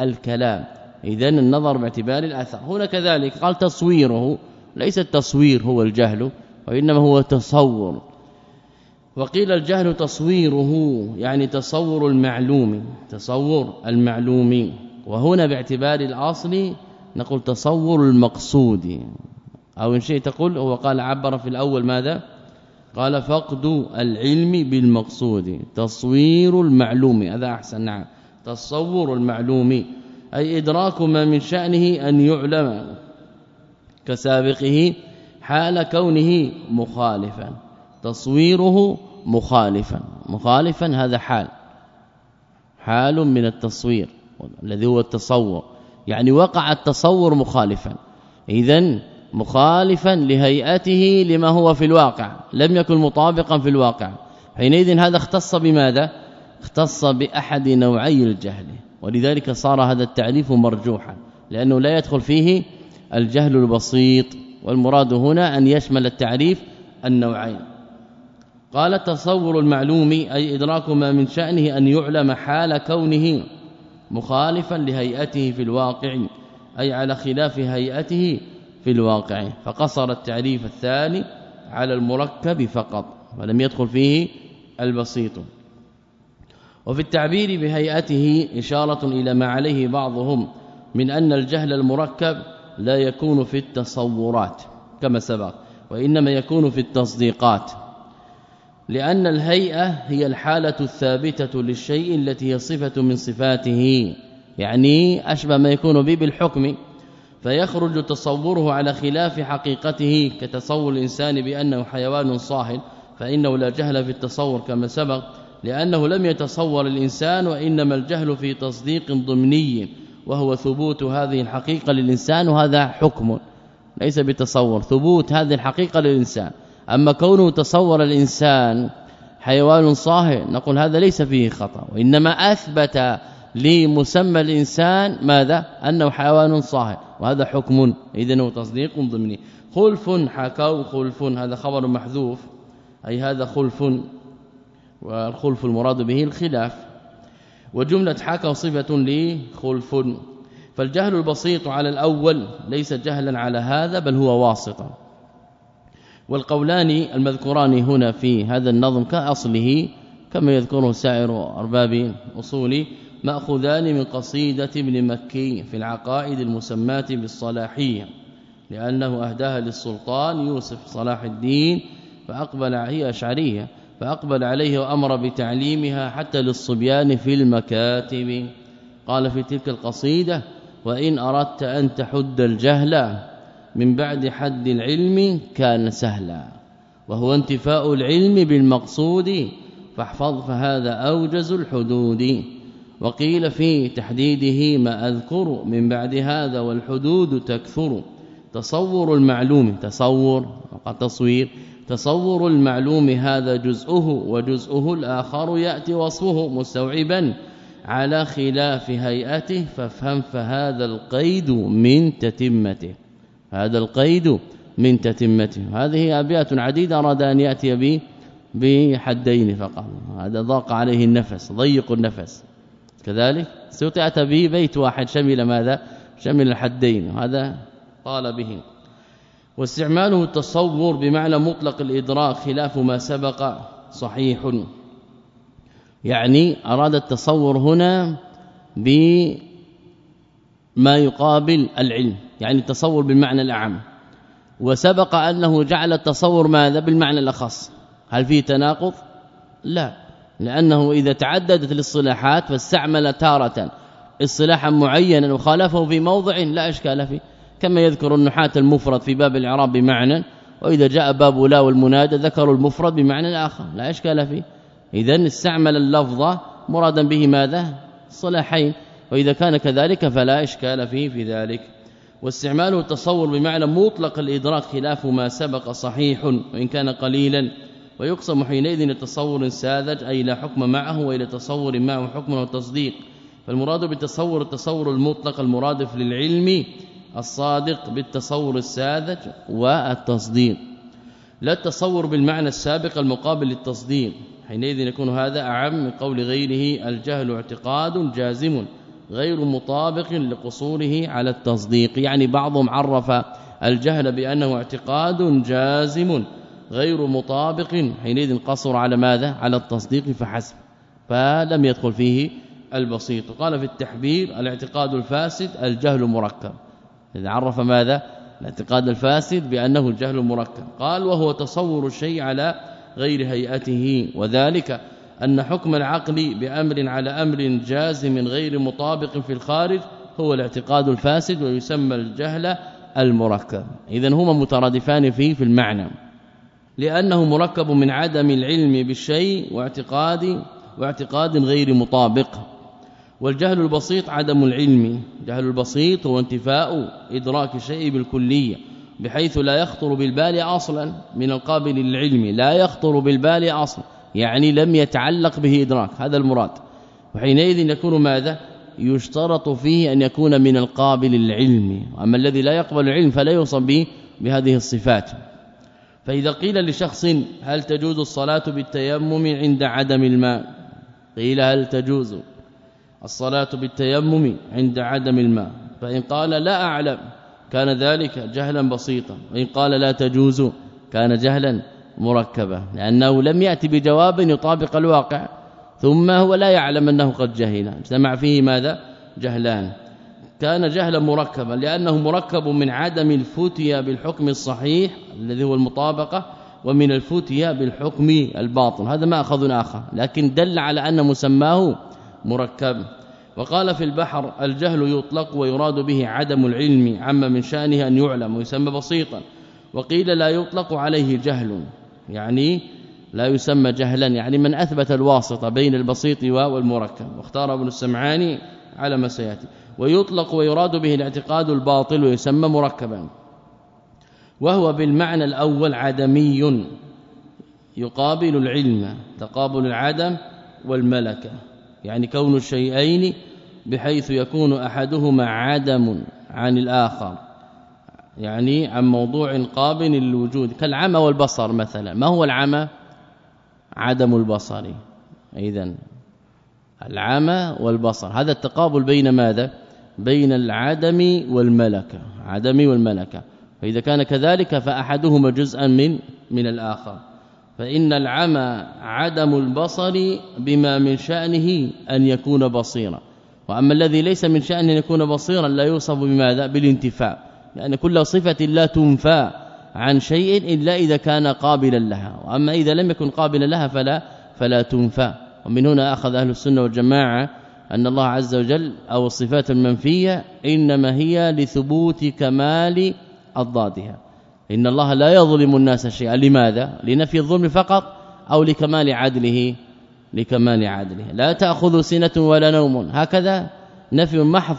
B: الكلام. اذا النظر باعتبار الأثر. هنا كذلك قال تصويره ليس التصوير هو الجهل وإنما هو تصور. وقيل الجهل تصويره يعني تصور المعلوم تصور المعلوم. وهنا باعتبار الأصل نقول تصور المقصود. أو إن شيء تقول هو قال عبر في الأول ماذا؟ قال فقد العلم بالمقصود تصوير المعلوم. هذا أحسن نعم. تصور المعلوم. أي إدراك ما من شأنه أن يعلم كسابقه حال كونه مخالفا تصويره مخالفا. مخالفا هذا حال. حال من التصوير الذي هو التصور. يعني وقع التصور مخالفا. اذا مخالفا لهيئته لما هو في الواقع. لم يكن مطابقا في الواقع. حينئذ هذا اختص بماذا؟ اختص بأحد نوعي الجهل. ولذلك صار هذا التعريف مرجوحا لأنه لا يدخل فيه الجهل البسيط والمراد هنا أن يشمل التعريف النوعين. قال تصور المعلوم أي ادراك ما من شأنه أن يعلم حال كونه مخالفا لهيئته في الواقع أي على خلاف هيئته في الواقع. فقصر التعريف الثاني على المركب فقط ولم يدخل فيه البسيط. وفي التعبير بهيئته إشارة إلى ما عليه بعضهم من أن الجهل المركب لا يكون في التصورات كما سبق وإنما يكون في التصديقات لأن الهيئة هي الحالة الثابتة للشيء التي هي صفة من صفاته يعني أشبه ما يكون به بالحكم فيخرج تصوره على خلاف حقيقته كتصور الإنسان بأنه حيوان صاهل فإنه لا جهل في التصور كما سبق. لأنه لم يتصور الإنسان وإنما الجهل في تصديق ضمني وهو ثبوت هذه الحقيقة للإنسان وهذا حكم. ليس بتصور ثبوت هذه الحقيقة للإنسان. أما كونه تصور الإنسان حيوان صاهر نقول هذا ليس فيه خطأ. وإنما أثبت لمسمى الإنسان ماذا؟ أنه حيوان صاهر وهذا حكم اذا هو تصديق ضمني. خلف حكوا خلف هذا خبر محذوف. أي هذا خلف والخلف المراد به الخلاف. وجملة حكى صفة لخلف فالجهل البسيط على الأول ليس جهلا على هذا بل هو واسطه والقولان المذكوران هنا في هذا النظم كأصله كما يذكره سائر أرباب أصول مأخوذان من قصيدة ابن مكي في العقائد المسماة بالصلاحية لأنه أهداها للسلطان يوسف صلاح الدين فأقبل هي أشعرية. فأقبل عليه وأمر بتعليمها حتى للصبيان في المكاتب. قال في تلك القصيدة وإن أردت أن تحد الجهل من بعد حد العلم كان سهلا وهو انتفاء العلم بالمقصود فاحفظ فهذا أوجز الحدود. وقيل في تحديده ما أذكر من بعد هذا والحدود تكثر. تصور المعلوم تصور وقد تصوير. تصور المعلوم هذا جزءه وجزءه الآخر يأتي وصفه مستوعبا على خلاف هيئته فافهم فهذا القيد من تتمته. هذا القيد من تتمته. هذه أبيات عديدة أراد أن يأتي به بحدين فقط. هذا ضاق عليه النفس ضيق النفس. كذلك سيتاتى به بيت واحد شمل ماذا؟ شمل الحدين. هذا قال به. واستعماله التصور بمعنى مطلق الإدراك خلاف ما سبق صحيح. يعني أراد التصور هنا بما يقابل العلم يعني التصور بالمعنى الأعم. وسبق أنه جعل التصور ماذا؟ بالمعنى الأخص. هل فيه تناقض؟ لا لأنه إذا تعددت الاصطلاحات فاستعمل تارة اصطلاحا معينا وخالفه في موضع لا إشكال فيه. كما يذكر النحاة المفرد في باب الإعراب بمعنى وإذا جاء باب لا والمنادى ذكروا المفرد بمعنى آخر لا إشكال فيه. اذا استعمل اللفظ مرادا به ماذا؟ صلاحين. وإذا كان كذلك فلا إشكال فيه في ذلك. واستعماله التصور بمعنى مطلق الإدراك خلاف ما سبق صحيح وإن كان قليلا. ويقسم حينئذ التصور ساذج أي لا حكم معه وإلى تصور معه حكم وتصديق فالمراد بالتصور التصور المطلق المرادف للعلم الصادق بالتصور الساذج والتصديق. لا التصور بالمعنى السابق المقابل للتصديق. حينئذ يكون هذا أعم من قول غيره الجهل اعتقاد جازم غير مطابق لقصوره على التصديق. يعني بعضهم عرف الجهل بأنه اعتقاد جازم غير مطابق. حينئذ قصر على ماذا؟ على التصديق فحسب. فلم يدخل فيه البسيط. قال في التحبير الاعتقاد الفاسد الجهل مركب. إذا عرف ماذا؟ الاعتقاد الفاسد بأنه الجهل مركب. قال وهو تصور الشيء على غير هيئته. وذلك أن حكم العقل بأمر على أمر جازم غير مطابق في الخارج هو الاعتقاد الفاسد ويسمى الجهل المركب. اذا هما مترادفان فيه في المعنى. لأنه مركب من عدم العلم بالشيء واعتقاد واعتقاد غير مطابق. والجهل البسيط عدم العلم. جهل البسيط هو انتفاء إدراك الشيء بالكلية بحيث لا يخطر بالبال أصلا من القابل للعلم. لا يخطر بالبال أصلا يعني لم يتعلق به إدراك. هذا المراد. وحينئذ يكون ماذا؟ يشترط فيه أن يكون من القابل للعلم. أما الذي لا يقبل العلم فلا يوصف به بهذه الصفات. فإذا قيل لشخص هل تجوز الصلاة بالتيمم عند عدم الماء؟ قيل هل تجوز؟ الصلاة بالتيمم عند عدم الماء. فإن قال لا أعلم كان ذلك جهلا بسيطا. وإن قال لا تجوز كان جهلا مركبا. لأنه لم يأتي بجواب يطابق الواقع ثم هو لا يعلم أنه قد جهل. اجتمع فيه ماذا؟ جهلان. كان جهلا مركبا لأنه مركب من عدم الفتيا بالحكم الصحيح الذي هو المطابقة ومن الفتيا بالحكم الباطل هذا ما أخذ آخر. لكن دل على أن مسماه مركب. وقال في البحر الجهل يطلق ويراد به عدم العلم عما من شأنه أن يعلم ويسمى بسيطا. وقيل لا يطلق عليه جهل يعني لا يسمى جهلا يعني من أثبت الواسطة بين البسيط والمركب. واختار ابن السمعاني على ما سيأتي. ويطلق ويراد به الاعتقاد الباطل ويسمى مركبا. وهو بالمعنى الأول عدمي يقابل العلم تقابل العدم والملكة. يعني كون الشيئين بحيث يكون أحدهما عدم عن الآخر يعني عن موضوع قابل للوجود كالعمى والبصر مثلا. ما هو العمى؟ عدم البصر. اذا العمى والبصر. هذا التقابل بين ماذا؟ بين العدم والملكة عدم والملكة. فإذا كان كذلك فأحدهما جزءا من من الآخر. فإن العمى عدم البصر بما من شأنه أن يكون بصيرا. وأما الذي ليس من شأنه أن يكون بصيرا لا يوصف بماذا بالانتفاء. لأن كل صفة لا تنفى عن شيء إلا إذا كان قابلا لها. وأما إذا لم يكن قابلا لها فلا فلا تنفى. ومن هنا أخذ أهل السنة والجماعة أن الله عز وجل أو الصفات المنفية إنما هي لثبوت كمال اضدادها إن الله لا يظلم الناس شيئا. لماذا؟ لنفي الظلم فقط أو لكمال عدله؟ لكمال عدله. لا تأخذ سنة ولا نوم. هكذا نفي محض.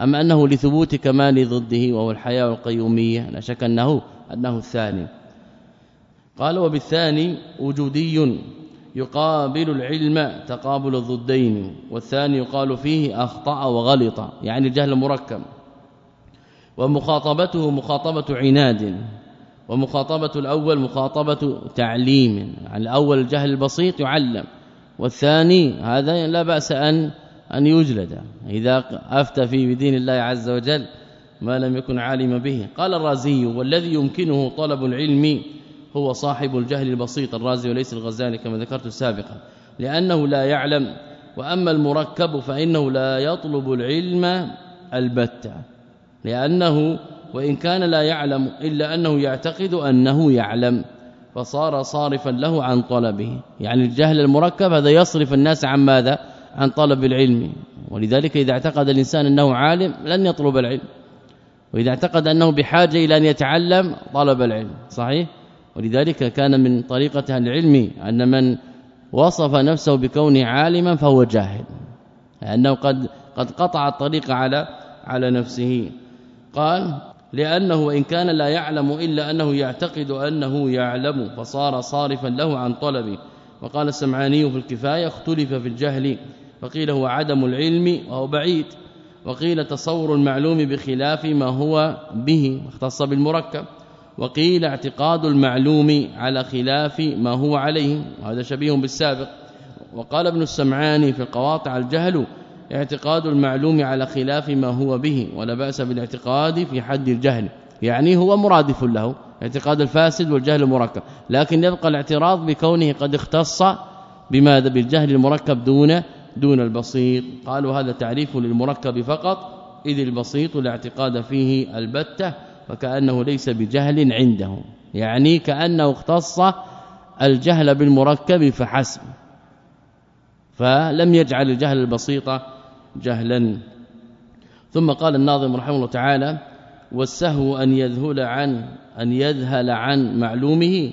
B: اما أنه لثبوت كمال ضده وهو الحياة والقيوميه لا شك أنه أنه الثاني. قال وبالثاني وجودي يقابل العلم تقابل الضدين. والثاني يقال فيه أخطأ وغلط. يعني الجهل مركب ومخاطبته مخاطبة عناد. ومخاطبة الأول مخاطبة تعليم. الأول الجهل البسيط يعلم والثاني هذا لا بأس أن أن يجلد. إذا افتى في دين الله عز وجل ما لم يكن عالم به. قال الرازي والذي يمكنه طلب العلم هو صاحب الجهل البسيط. الرازي وليس الغزالي كما ذكرت سابقا. لأنه لا يعلم وأما المركب فإنه لا يطلب العلم البتة. لأنه وإن كان لا يعلم إلا أنه يعتقد أنه يعلم فصار صارفا له عن طلبه. يعني الجهل المركب هذا يصرف الناس عن ماذا؟ عن طلب العلم. ولذلك إذا اعتقد الإنسان أنه عالم لن يطلب العلم. وإذا اعتقد أنه بحاجة إلى أن يتعلم طلب العلم. صحيح؟ ولذلك كان من طريقة العلم أن من وصف نفسه بكونه عالما فهو جاهل. لأنه قد قد قطع الطريق على على نفسه. قال لأنه وإن كان لا يعلم إلا أنه يعتقد أنه يعلم فصار صارفا له عن طلبه. وقال السمعاني في الكفاية اختلف في الجهل. فقيل هو عدم العلم وهو بعيد. وقيل تصور المعلوم بخلاف ما هو به اختص بالمركب. وقيل اعتقاد المعلوم على خلاف ما هو عليه. وهذا شبيه بالسابق. وقال ابن السمعاني في القواطع الجهل اعتقاد المعلوم على خلاف ما هو به ولا بأس بالاعتقاد في حد الجهل. يعني هو مرادف له اعتقاد الفاسد والجهل المركب. لكن يبقى الاعتراض بكونه قد اختص بماذا؟ بالجهل المركب دون دون البسيط. قالوا هذا تعريف للمركب فقط إذ البسيط الاعتقاد فيه البتة فكأنه ليس بجهل عنده يعني كأنه اختص الجهل بالمركب فحسب. فلم يجعل الجهل البسيط جهلا. ثم قال الناظم رحمه الله تعالى والسهو أن يذهل عن أن يذهل عن معلومه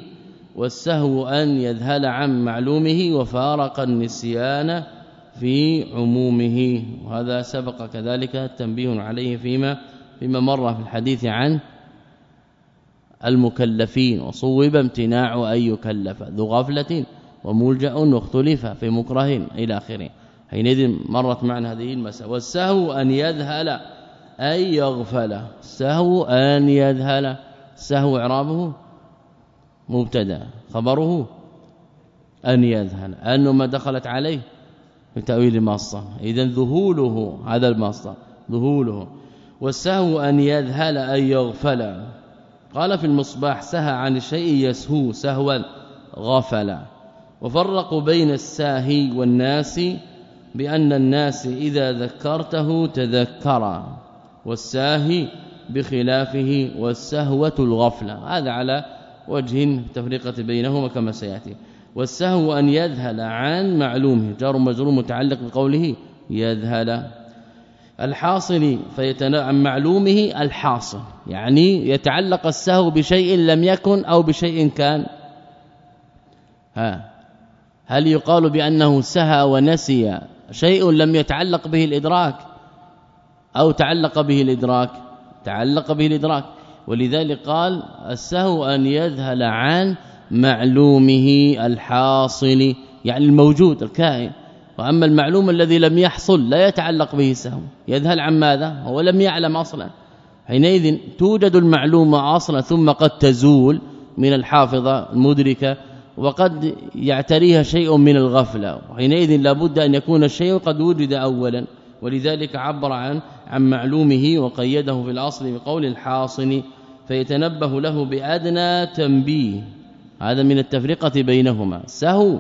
B: والسهو أن يذهل عن معلومه وفارق النسيان في عمومه. وهذا سبق كذلك تنبيه عليه فيما فيما مر في الحديث عن المكلفين. وصوب امتناع أن يكلف ذو غفلة وملجأ واختلف في مكره إلى آخره. حينئذ مرت معنا هذه المسألة. والسهو أن يذهل أي يغفل. سهو أن يذهل. سهو إعرابه مبتدا. خبره أن يذهل. أنه ما دخلت عليه في تاويل المصدر. اذا ذهوله هذا المصدر. ذهوله. والسهو أن يذهل أن يغفل. قال في المصباح سهى عن الشيء يسهو سهوا غفل وفرقوا بين الساهي والناس بأن الناس إذا ذكرته تذكر والساهي بخلافه والسهوة الغفلة. هذا على وجه التفرقه بينهما كما سيأتي. والسهو أن يذهل عن معلومه جار مجرور متعلق بقوله يذهل. الحاصل فيتنع عن معلومه الحاصل يعني يتعلق السهو بشيء لم يكن أو بشيء كان. ها هل يقال بأنه سهى ونسي شيء لم يتعلق به الإدراك أو تعلق به الإدراك تعلق به الإدراك. ولذلك قال السهو أن يذهل عن معلومه الحاصل يعني الموجود الكائن. وأما المعلوم الذي لم يحصل لا يتعلق به السهو. يذهل عن ماذا؟ هو لم يعلم أصلا. حينئذ توجد المعلومة أصلا ثم قد تزول من الحافظة المدركة وقد يعتريها شيء من الغفلة وحينئذ لابد أن يكون الشيء قد وجد اولا ولذلك عبر عن عن معلومه وقيده في الأصل بقول الحاصن فيتنبه له بأدنى تنبيه. هذا من التفرقة بينهما. سهو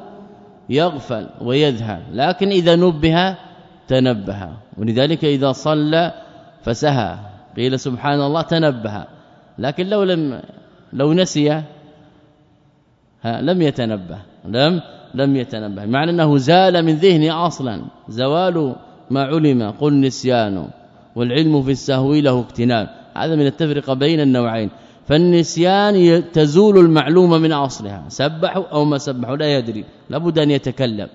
B: يغفل ويذهل لكن إذا نبه تنبه ولذلك إذا صلى فسهى قيل سبحان الله تنبه لكن لو لم لو نسي لم يتنبه لم لم يتنبه. معنى أنه زال من ذهنه أصلا. زوال ما علم قل نسيان. والعلم في السهو له اكتناب هذا من التفرقه بين النوعين. فالنسيان تزول المعلومة من أصلها. سبحوا أو ما سبحوا لا يدري. لابد أن يتكلم.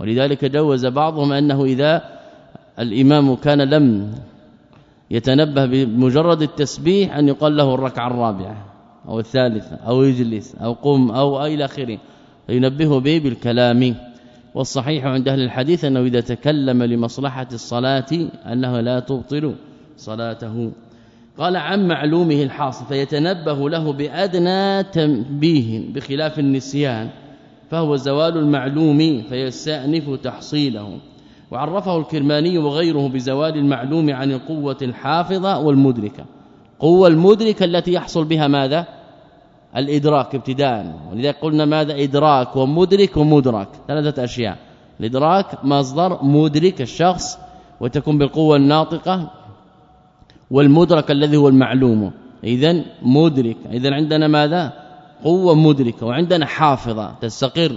B: ولذلك جوز بعضهم أنه إذا الإمام كان لم يتنبه بمجرد التسبيح أن يقال له الركعة الرابعة. أو الثالثه أو يجلس أو قم أو إلى آخره. فينبهه به بالكلام. والصحيح عند أهل الحديث أنه إذا تكلم لمصلحة الصلاة أنه لا تبطل صلاته. قال عن معلومه الحاصل فيتنبه له بأدنى تنبيه بخلاف النسيان فهو زوال المعلوم فيستأنف تحصيله. وعرفه الكرماني وغيره بزوال المعلوم عن القوة الحافظة والمدركة. قوة المدركة التي يحصل بها ماذا؟ الإدراك ابتداء. ولذلك قلنا ماذا؟ إدراك ومدرك ومدرك. ثلاثة أشياء. الإدراك مصدر مدرك الشخص وتكون بالقوة الناطقة والمدرك الذي هو المعلوم. اذا مدرك. اذا عندنا ماذا؟ قوة مدركة. وعندنا حافظة تستقر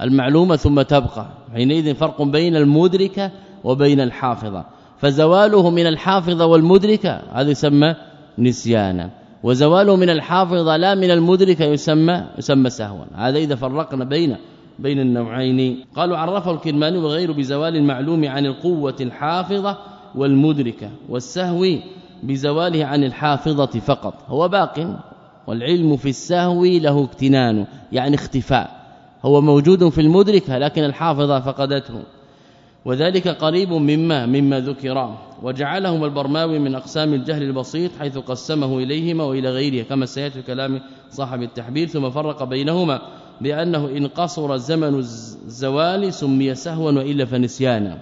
B: المعلومة ثم تبقى. حينئذ فرق بين المدركة وبين الحافظة. فزواله من الحافظة والمدركة. هذا يسمى نسيانا. وزواله من الحافظه لا من المدركه يسمى يسمى سهوا. هذا إذا فرقنا بين بين النوعين. قالوا عرفه الكرماني وغيره بزوال المعلوم عن القوة الحافظة والمدركة والسهو بزواله عن الحافظة فقط. هو باق والعلم في السهو له اكتنان يعني اختفاء. هو موجود في المدرك لكن الحافظة فقدته. وذلك قريب مما مما ذكر. وجعلهم البرماوي من أقسام الجهل البسيط حيث قسمه إليهما وإلى غيره كما سيأتي كلام صاحب التحبير ثم فرق بينهما بأنه إن قصر زمن الزوال سمي سهوا وإلا فنسيانا.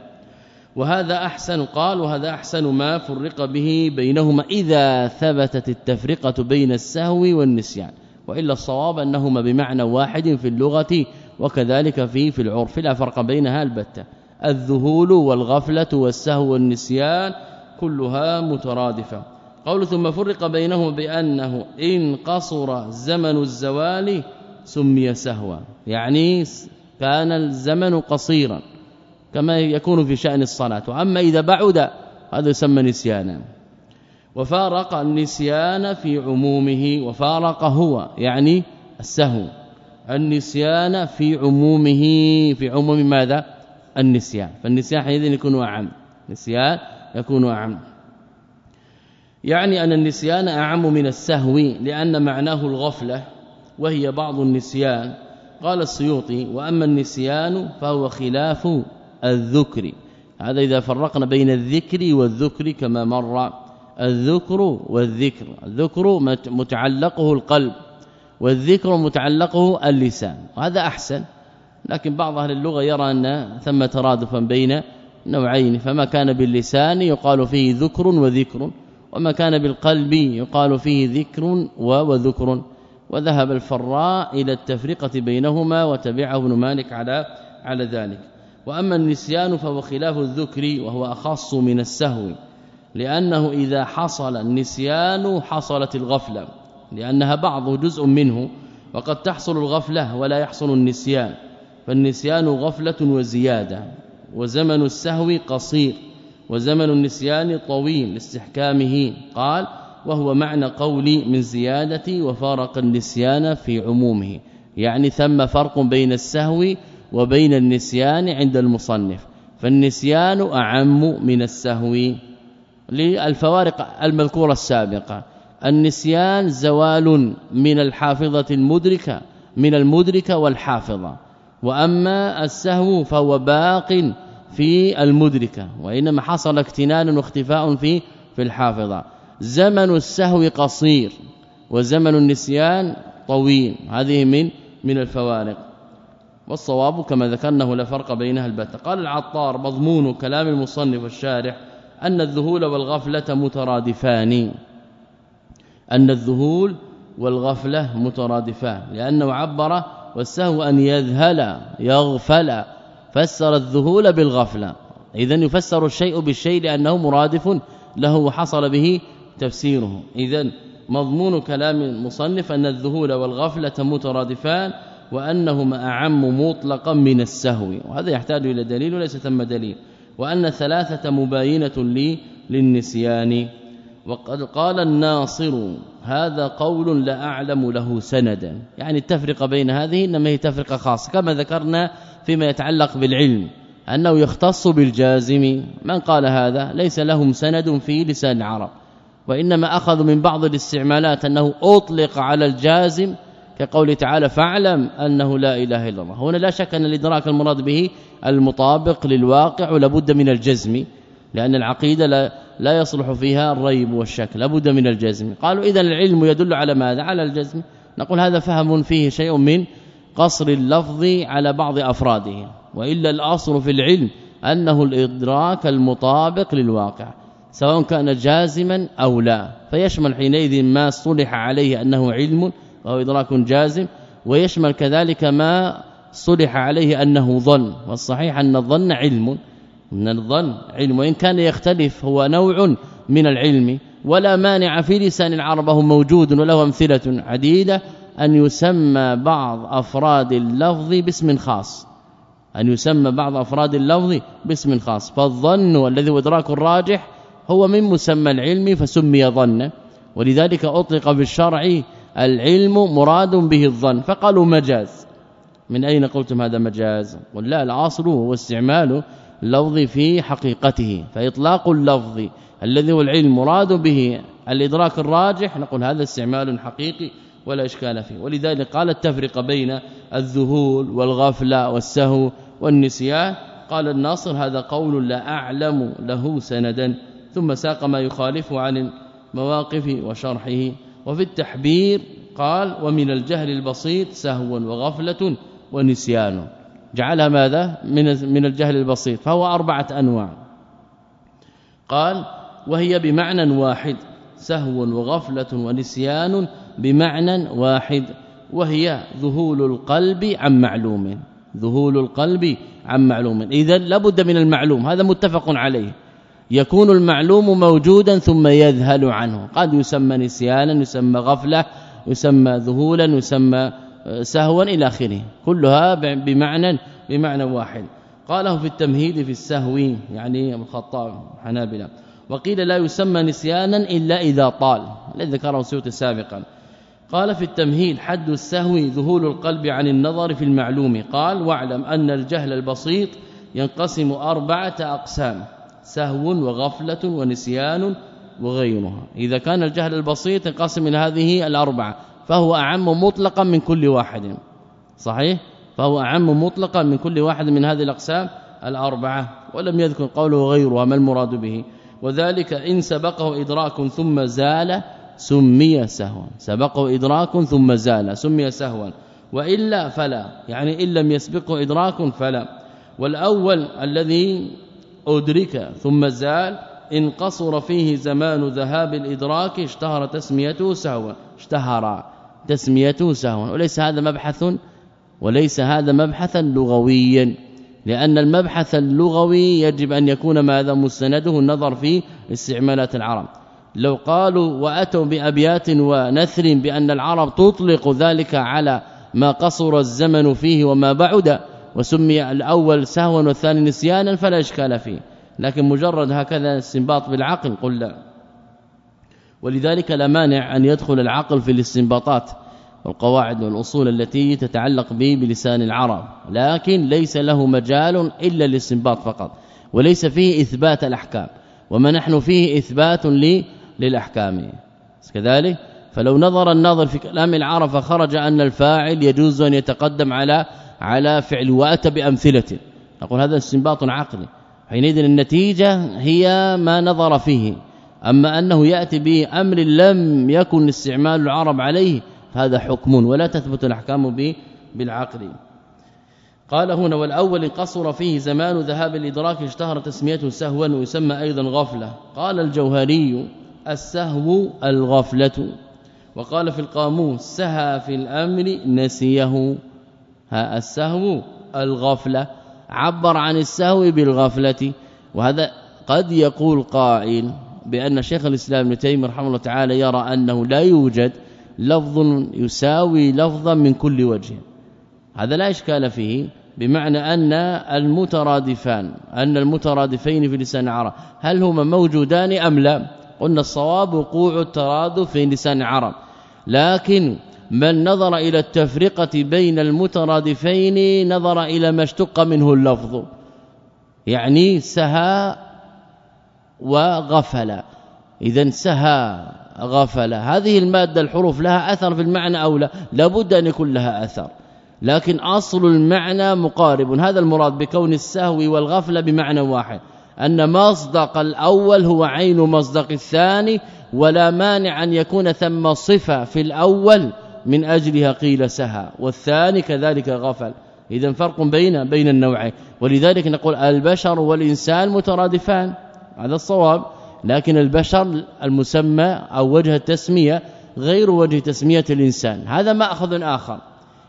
B: وهذا أحسن قال وهذا أحسن ما فرق به بينهما إذا ثبتت التفرقة بين السهو والنسيان وإلا الصواب أنهما بمعنى واحد في اللغة وكذلك في في العرف. لا فرق بينها البتة. الذهول والغفلة والسهو والنسيان كلها مترادفة. قول ثم فرق بينهما بأنه إن قصر زمن الزوال سمي سهوا. يعني كان الزمن قصيرا كما يكون في شأن الصلاة. وأما إذا بعد هذا يسمى نسيانا. وفارق النسيان في عمومه وفارق هو يعني السهو. النسيان في عمومه في عموم ماذا؟ النسيان. فالنسيان حينئذ يكون أعم. نسيان يكون أعم. يعني أن النسيان أعم من السهو لأن معناه الغفلة وهي بعض النسيان. قال السيوطي وأما النسيان فهو خلاف الذكر. هذا إذا فرقنا بين الذكر والذكر كما مر الذكر والذكر. الذكر متعلقه القلب والذكر متعلقه اللسان. وهذا أحسن. لكن بعض أهل اللغة يرى أن ثم ترادفا بين نوعين فما كان باللسان يقال فيه ذكر وذكر وما كان بالقلب يقال فيه ذكر وذكر. وذهب الفراء إلى التفرقة بينهما وتبعه ابن مالك على على ذلك. وأما النسيان فهو خلاف الذكر وهو أخص من السهو لأنه إذا حصل النسيان حصلت الغفلة لأنها بعض جزء منه وقد تحصل الغفلة ولا يحصل النسيان. فالنسيان غفلة وزيادة وزمن السهو قصير وزمن النسيان طويل لاستحكامه. قال وهو معنى قولي من زيادة وفارق النسيان في عمومه. يعني ثم فرق بين السهو وبين النسيان عند المصنف. فالنسيان أعم من السهو. للفوارق المذكورة السابقة النسيان زوال من الحافظة المدركة من المدركة والحافظة. وأما السهو فهو باق في المدركة وإنما حصل اكتنان واختفاء في في الحافظة. زمن السهو قصير وزمن النسيان طويل هذه من من الفوارق. والصواب كما ذكرناه لا فرق بينها البتة. قال العطار مضمون كلام المصنف الشارح أن الذهول والغفلة مترادفان. أن الذهول والغفلة مترادفان لأنه عبر والسهو أن يذهل يغفل. فسر الذهول بالغفلة. اذا يفسر الشيء بالشيء لأنه مرادف له وحصل به تفسيره. اذا مضمون كلام المصنف أن الذهول والغفلة مترادفان وأنهما أعم مطلقا من السهو. وهذا يحتاج إلى دليل وليس ثم دليل. وأن الثلاثة مباينة لي للنسيان. وقد قال الناصر هذا قول لا أعلم له سندا. يعني التفرقة بين هذه إنما هي تفرقة خاصة كما ذكرنا فيما يتعلق بالعلم أنه يختص بالجازم. من قال هذا؟ ليس لهم سند في لسان العرب وإنما اخذوا من بعض الاستعمالات أنه أطلق على الجازم كقول تعالى فاعلم أنه لا إله إلا الله. هنا لا شك أن الإدراك المراد به المطابق للواقع ولابد من الجزم لأن العقيدة لا لا يصلح فيها الريب والشك لابد من الجزم. قالوا اذا العلم يدل على ماذا؟ على الجزم. نقول هذا فهم فيه شيء من قصر اللفظ على بعض أفراده وإلا الأصل في العلم أنه الإدراك المطابق للواقع سواء كان جازما أو لا. فيشمل حينئذ ما صلح عليه أنه علم وهو إدراك جازم ويشمل كذلك ما صلح عليه أنه ظن. والصحيح أن الظن علم ان الظن. علم وإن كان يختلف هو نوع من العلم ولا مانع في لسان العرب هو موجود وله أمثلة عديدة أن يسمى بعض أفراد اللفظ باسم خاص. أن يسمى بعض أفراد اللفظ باسم خاص. فالظن الذي هو إدراك الراجح هو من مسمى العلم فسمي ظنا ولذلك أطلق بالشرع العلم مراد به الظن. فقالوا مجاز. من أين قلتم هذا مجاز؟ قل لا الاصل هو استعمال اللفظ في حقيقته فإطلاق اللفظ الذي هو العلم مراد به الإدراك الراجح نقول هذا استعمال حقيقي ولا إشكال فيه. ولذلك قال التفرق بين الذهول والغفلة والسهو والنسيان. قال الناصر هذا قول لا أعلم له سندا ثم ساق ما يخالفه عن المواقف وشرحه. وفي التحبير قال ومن الجهل البسيط سهو وغفلة ونسيان. جعلها ماذا؟ من من الجهل البسيط. فهو أربعة أنواع. قال وهي بمعنى واحد سهو وغفلة ونسيان بمعنى واحد وهي ذهول القلب عن معلوم. ذهول القلب عن معلوم. إذا لابد من المعلوم هذا متفق عليه. يكون المعلوم موجودا ثم يذهل عنه. قد يسمى نسيانا يسمى غفلة يسمى ذهولا يسمى سهوا إلى آخره. كلها بمعنى بمعنى واحد. قاله في التمهيد في السهو يعني الخطاب حنابلة. وقيل لا يسمى نسيانا إلا إذا طال الذي ذكره سيوط سابقا. قال في التمهيد حد السهو ذهول القلب عن النظر في المعلوم. قال واعلم أن الجهل البسيط ينقسم أربعة أقسام سهو وغفلة ونسيان وغيرها. إذا كان الجهل البسيط ينقسم إلى هذه الأربعة فهو أعم مطلقا من كل واحد. صحيح؟ فهو أعم مطلقا من كل واحد من هذه الأقسام الأربعة ولم يذكر قوله غيرها ما المراد به؟ وذلك إن سبقه إدراك ثم زال سمي سهوا. سبقه إدراك ثم زال سمي سهوا. وإلا فلا يعني إن لم يسبقه إدراك فلا. والأول الذي أدرك ثم زال إن قصر فيه زمان ذهاب الإدراك اشتهر تسميته سهوا اشتهر. تسميته سهوا وليس هذا مبحث وليس هذا مبحثا لغويا لأن المبحث اللغوي يجب أن يكون ماذا؟ مستنده النظر في استعمالات العرب. لو قالوا وأتوا بأبيات ونثر بأن العرب تطلق ذلك على ما قصر الزمن فيه وما بعد وسمي الأول سهوا والثاني نسيانا فلا إشكال فيه. لكن مجرد هكذا استنباط بالعقل قل لا. ولذلك لا مانع أن يدخل العقل في الاستنباطات والقواعد والأصول التي تتعلق به بلسان العرب. لكن ليس له مجال إلا الاستنباط فقط وليس فيه إثبات الأحكام وما نحن فيه إثبات للأحكام. كذلك فلو نظر الناظر في كلام العرب فخرج أن الفاعل يجوز أن يتقدم على على فعل وأتى بأمثلة. نقول هذا استنباط عقلي. حينئذ النتيجة هي ما نظر فيه. أما أنه يأتي بأمر لم يكن استعمال العرب عليه فهذا حكم ولا تثبت الأحكام به بالعقل. قال هنا والأول قصر فيه زمان ذهاب الإدراك اشتهر تسميته سهوا ويسمى أيضا غفلة. قال الجوهري السهو الغفلة. وقال في القاموس سهى في الأمر نسيه. ها السهو الغفلة. عبر عن السهو بالغفلة. وهذا قد يقول قائل. بأن شيخ الإسلام ابن تيمية رحمه الله تعالى يرى أنه لا يوجد لفظ يساوي لفظا من كل وجه. هذا لا إشكال فيه بمعنى أن المترادفان أن المترادفين في لسان العرب هل هما موجودان أم لا؟ قلنا الصواب وقوع الترادف في لسان العرب. لكن من نظر إلى التفرقة بين المترادفين نظر إلى ما اشتق منه اللفظ. يعني سها وغفل. إذا سها غفل. هذه المادة الحروف لها أثر في المعنى أو لا؟ لابد أن يكون لها أثر. لكن أصل المعنى مقارب. هذا المراد بكون السهو والغفله بمعنى واحد. أن مصدق الأول هو عين مصدق الثاني ولا مانع أن يكون ثم صفة في الأول من أجلها قيل سها والثاني كذلك غفل. إذا فرق بين بين النوعين. ولذلك نقول البشر والإنسان مترادفان. هذا الصواب لكن البشر المسمى أو وجه التسمية غير وجه تسمية الإنسان. هذا مأخذ آخر.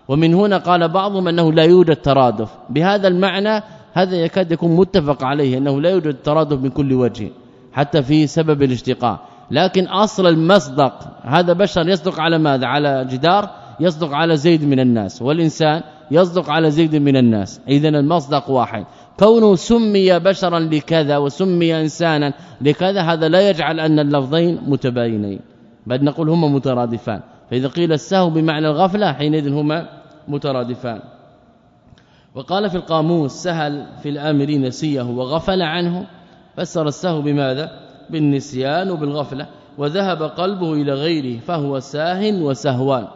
B: ومن هنا قال بعضهم أنه لا يوجد ترادف. بهذا المعنى هذا يكاد يكون متفق عليه أنه لا يوجد ترادف من كل وجه حتى في سبب الاشتقاق لكن أصل المصدق هذا بشر يصدق على ماذا؟ على جدار يصدق على زيد من الناس والإنسان يصدق على زيد من الناس. اذا المصدق واحد. كونه سمي بشرا لكذا وسمي إنسانا لكذا هذا لا يجعل أن اللفظين متباينين بل نقول هما مترادفان. فإذا قيل السهو بمعنى الغفلة حينئذ هما مترادفان. وقال في القاموس سهل في الامر نسيه وغفل عنه فسر السهو بماذا؟ بالنسيان وبالغفلة وذهب قلبه إلى غيره فهو ساه وسهوان.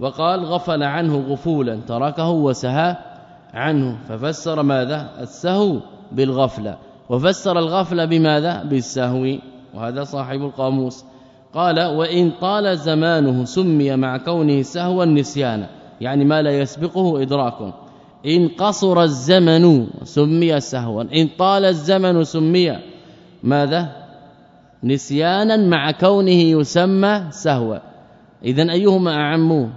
B: وقال غفل عنه غفولا تركه وسهى عنه ففسر ماذا؟ السهو بالغفلة. وفسر الغفلة بماذا؟ بالسهو. وهذا صاحب القاموس. قال وإن طال زمانه سمي مع كونه سهوا نسيانا. يعني ما لا يسبقه ادراك إن قصر الزمن سمي سهوا. إن طال الزمن سمي ماذا؟ نسيانا مع كونه يسمى سهوا. اذا أيهما أعم؟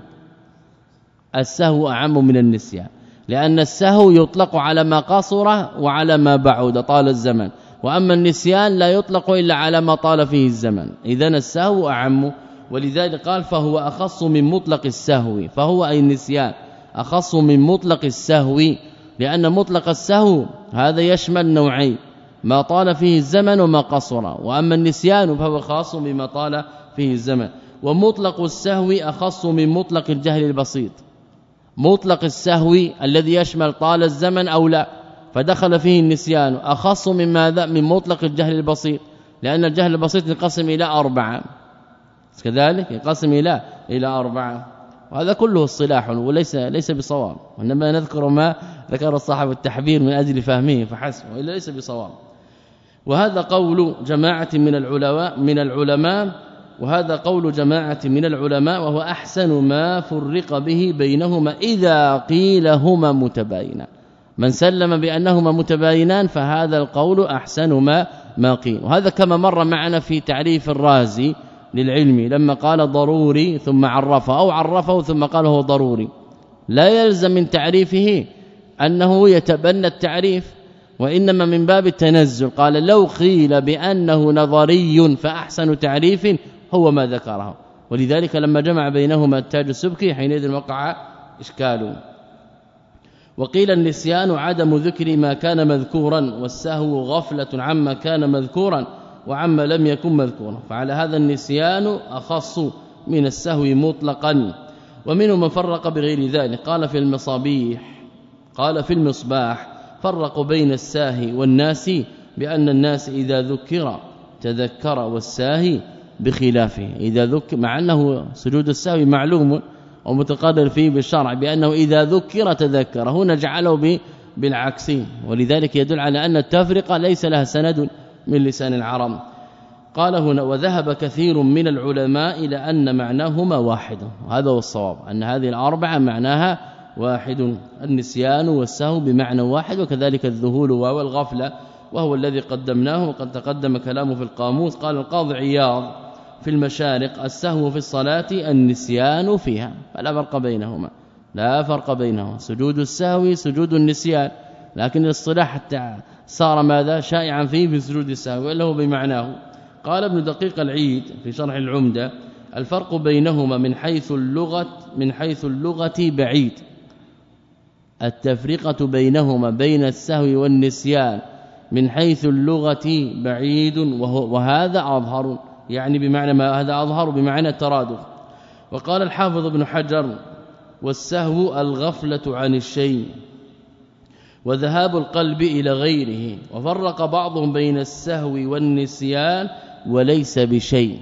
B: السهو أعم من النسيان. لأن السهو يطلق على ما قصر وعلى ما بعد طال الزمن. وأما النسيان لا يطلق إلا على ما طال فيه الزمن. اذا السهو أعم. ولذلك قال فهو أخص من مطلق السهو. فهو أي النسيان. أخص من مطلق السهو. لأن مطلق السهو هذا يشمل نوعين. ما طال فيه الزمن وما قصر. وأما النسيان فهو خاص بما طال فيه الزمن. ومطلق السهو أخص من مطلق الجهل البسيط. مطلق السهو الذي يشمل طال الزمن أو لا فدخل فيه النسيان. أخص من ماذا؟ من مطلق الجهل البسيط لأن الجهل البسيط ينقسم إلى أربعة. كذلك ينقسم إلى إلى أربعة. وهذا كله اصطلاح وليس ليس بصواب. وانما نذكر ما ذكر صاحب التحبير من أجل فهمه فحسب والا ليس بصواب. وهذا قول جماعة من العلماء من العلماء وهذا قول جماعة من العلماء وهو أحسن ما فرق به بينهما إذا قيل هما متباينان. من سلم بأنهما متباينان فهذا القول أحسن ما ما قيل. وهذا كما مر معنا في تعريف الرازي للعلم لما قال ضروري ثم عرفه أو عرفه ثم قال هو ضروري. لا يلزم من تعريفه أنه يتبنى التعريف وإنما من باب التنزل قال لو قيل بأنه نظري فأحسن تعريف هو ما ذكره. ولذلك لما جمع بينهما التاج السبكي حينئذ وقع إشكال. وقيل النسيان عدم ذكر ما كان مذكورا والسهو غفلة عما كان مذكورا وعما لم يكن مذكورا. فعلى هذا النسيان أخص من السهو مطلقا. ومنهم من فرق بغير ذلك. قال في المصابيح قال في المصباح فرقوا بين الساهي والناس بأن الناس إذا ذكر تذكر والساهي بخلافه. إذا ذكر مع أنه سجود السهو معلوم ومتقرر فيه بالشرع بأنه إذا ذكر تذكر. هنا جعله بالعكس ولذلك يدل على أن التفرقة ليس لها سند من لسان العرب. قال هنا وذهب كثير من العلماء إلى أن معناهما واحد هذا هو الصواب أن هذه الأربعة معناها واحد. النسيان والسهو بمعنى واحد وكذلك الذهول والغفلة وهو الذي قدمناه وقد تقدم كلامه في القاموس قال القاضي عياض في المشارق السهو في الصلاة النسيان فيها فلا فرق بينهما لا فرق بينهما سجود السهو سجود النسيان لكن الاصطلاح حتى صار ماذا؟ شائعا فيه في سجود السهو هو بمعناه. قال ابن دقيق العيد في شرح العمدة الفرق بينهما من حيث اللغة من حيث اللغة بعيد. التفرقة بينهما بين السهو والنسيان. من حيث اللغة بعيد وهذا أظهر يعني بمعنى ما هذا أظهر بمعنى الترادف. وقال الحافظ ابن حجر والسهو الغفلة عن الشيء وذهاب القلب إلى غيره وفرق بعضهم بين السهو والنسيان وليس بشيء.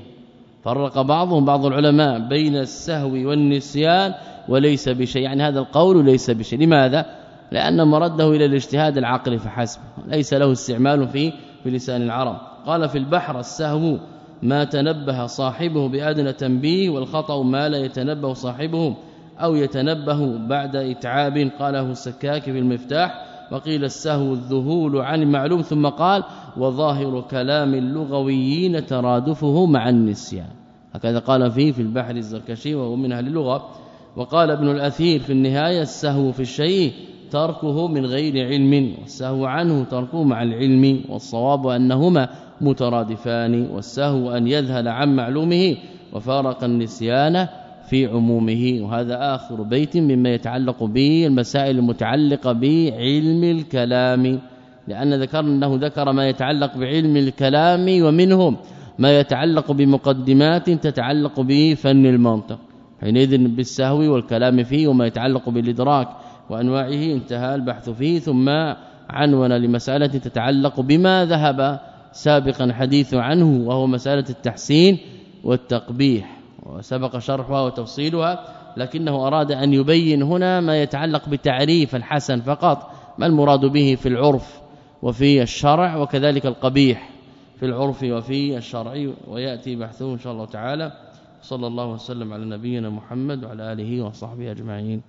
B: فرق بعضهم بعض العلماء بين السهو والنسيان وليس بشيء يعني هذا القول ليس بشيء. لماذا؟ لأن مرده إلى الاجتهاد العقلي فحسب. ليس له استعمال في في لسان العرب. قال في البحر السهو ما تنبه صاحبه بأدنى تنبيه والخطأ ما لا يتنبه صاحبه أو يتنبه بعد إتعاب. قاله السكاك في المفتاح وقيل السهو الذهول عن المعلوم ثم قال وظاهر كلام اللغويين ترادفه مع النسيان. هكذا قال فيه في البحر الزركشي وهو من أهل اللغة. وقال ابن الأثير في النهاية السهو في الشيء تركه من غير علم والسهو عنه تركه مع العلم والصواب أنهما مترادفان والسهو أن يذهل عن معلومه وفارق النسيان في عمومه. وهذا آخر بيت مما يتعلق به المسائل المتعلقة بعلم الكلام لأن ذكرنا أنه ذكر ما يتعلق بعلم الكلام ومنهم ما يتعلق بمقدمات تتعلق به فن المنطق حينئذ بالسهو والكلام فيه وما يتعلق بالإدراك وأنواعه انتهى البحث فيه ثم عنون لمسألة تتعلق بما ذهب سابقا حديث عنه وهو مسألة التحسين والتقبيح. وسبق شرحها وتفصيلها لكنه أراد أن يبين هنا ما يتعلق بتعريف الحسن فقط ما المراد به في العرف وفي الشرع وكذلك القبيح في العرف وفي الشرع. ويأتي بحثه إن شاء الله تعالى. صلى الله وسلم على نبينا محمد وعلى آله وصحبه أجمعين.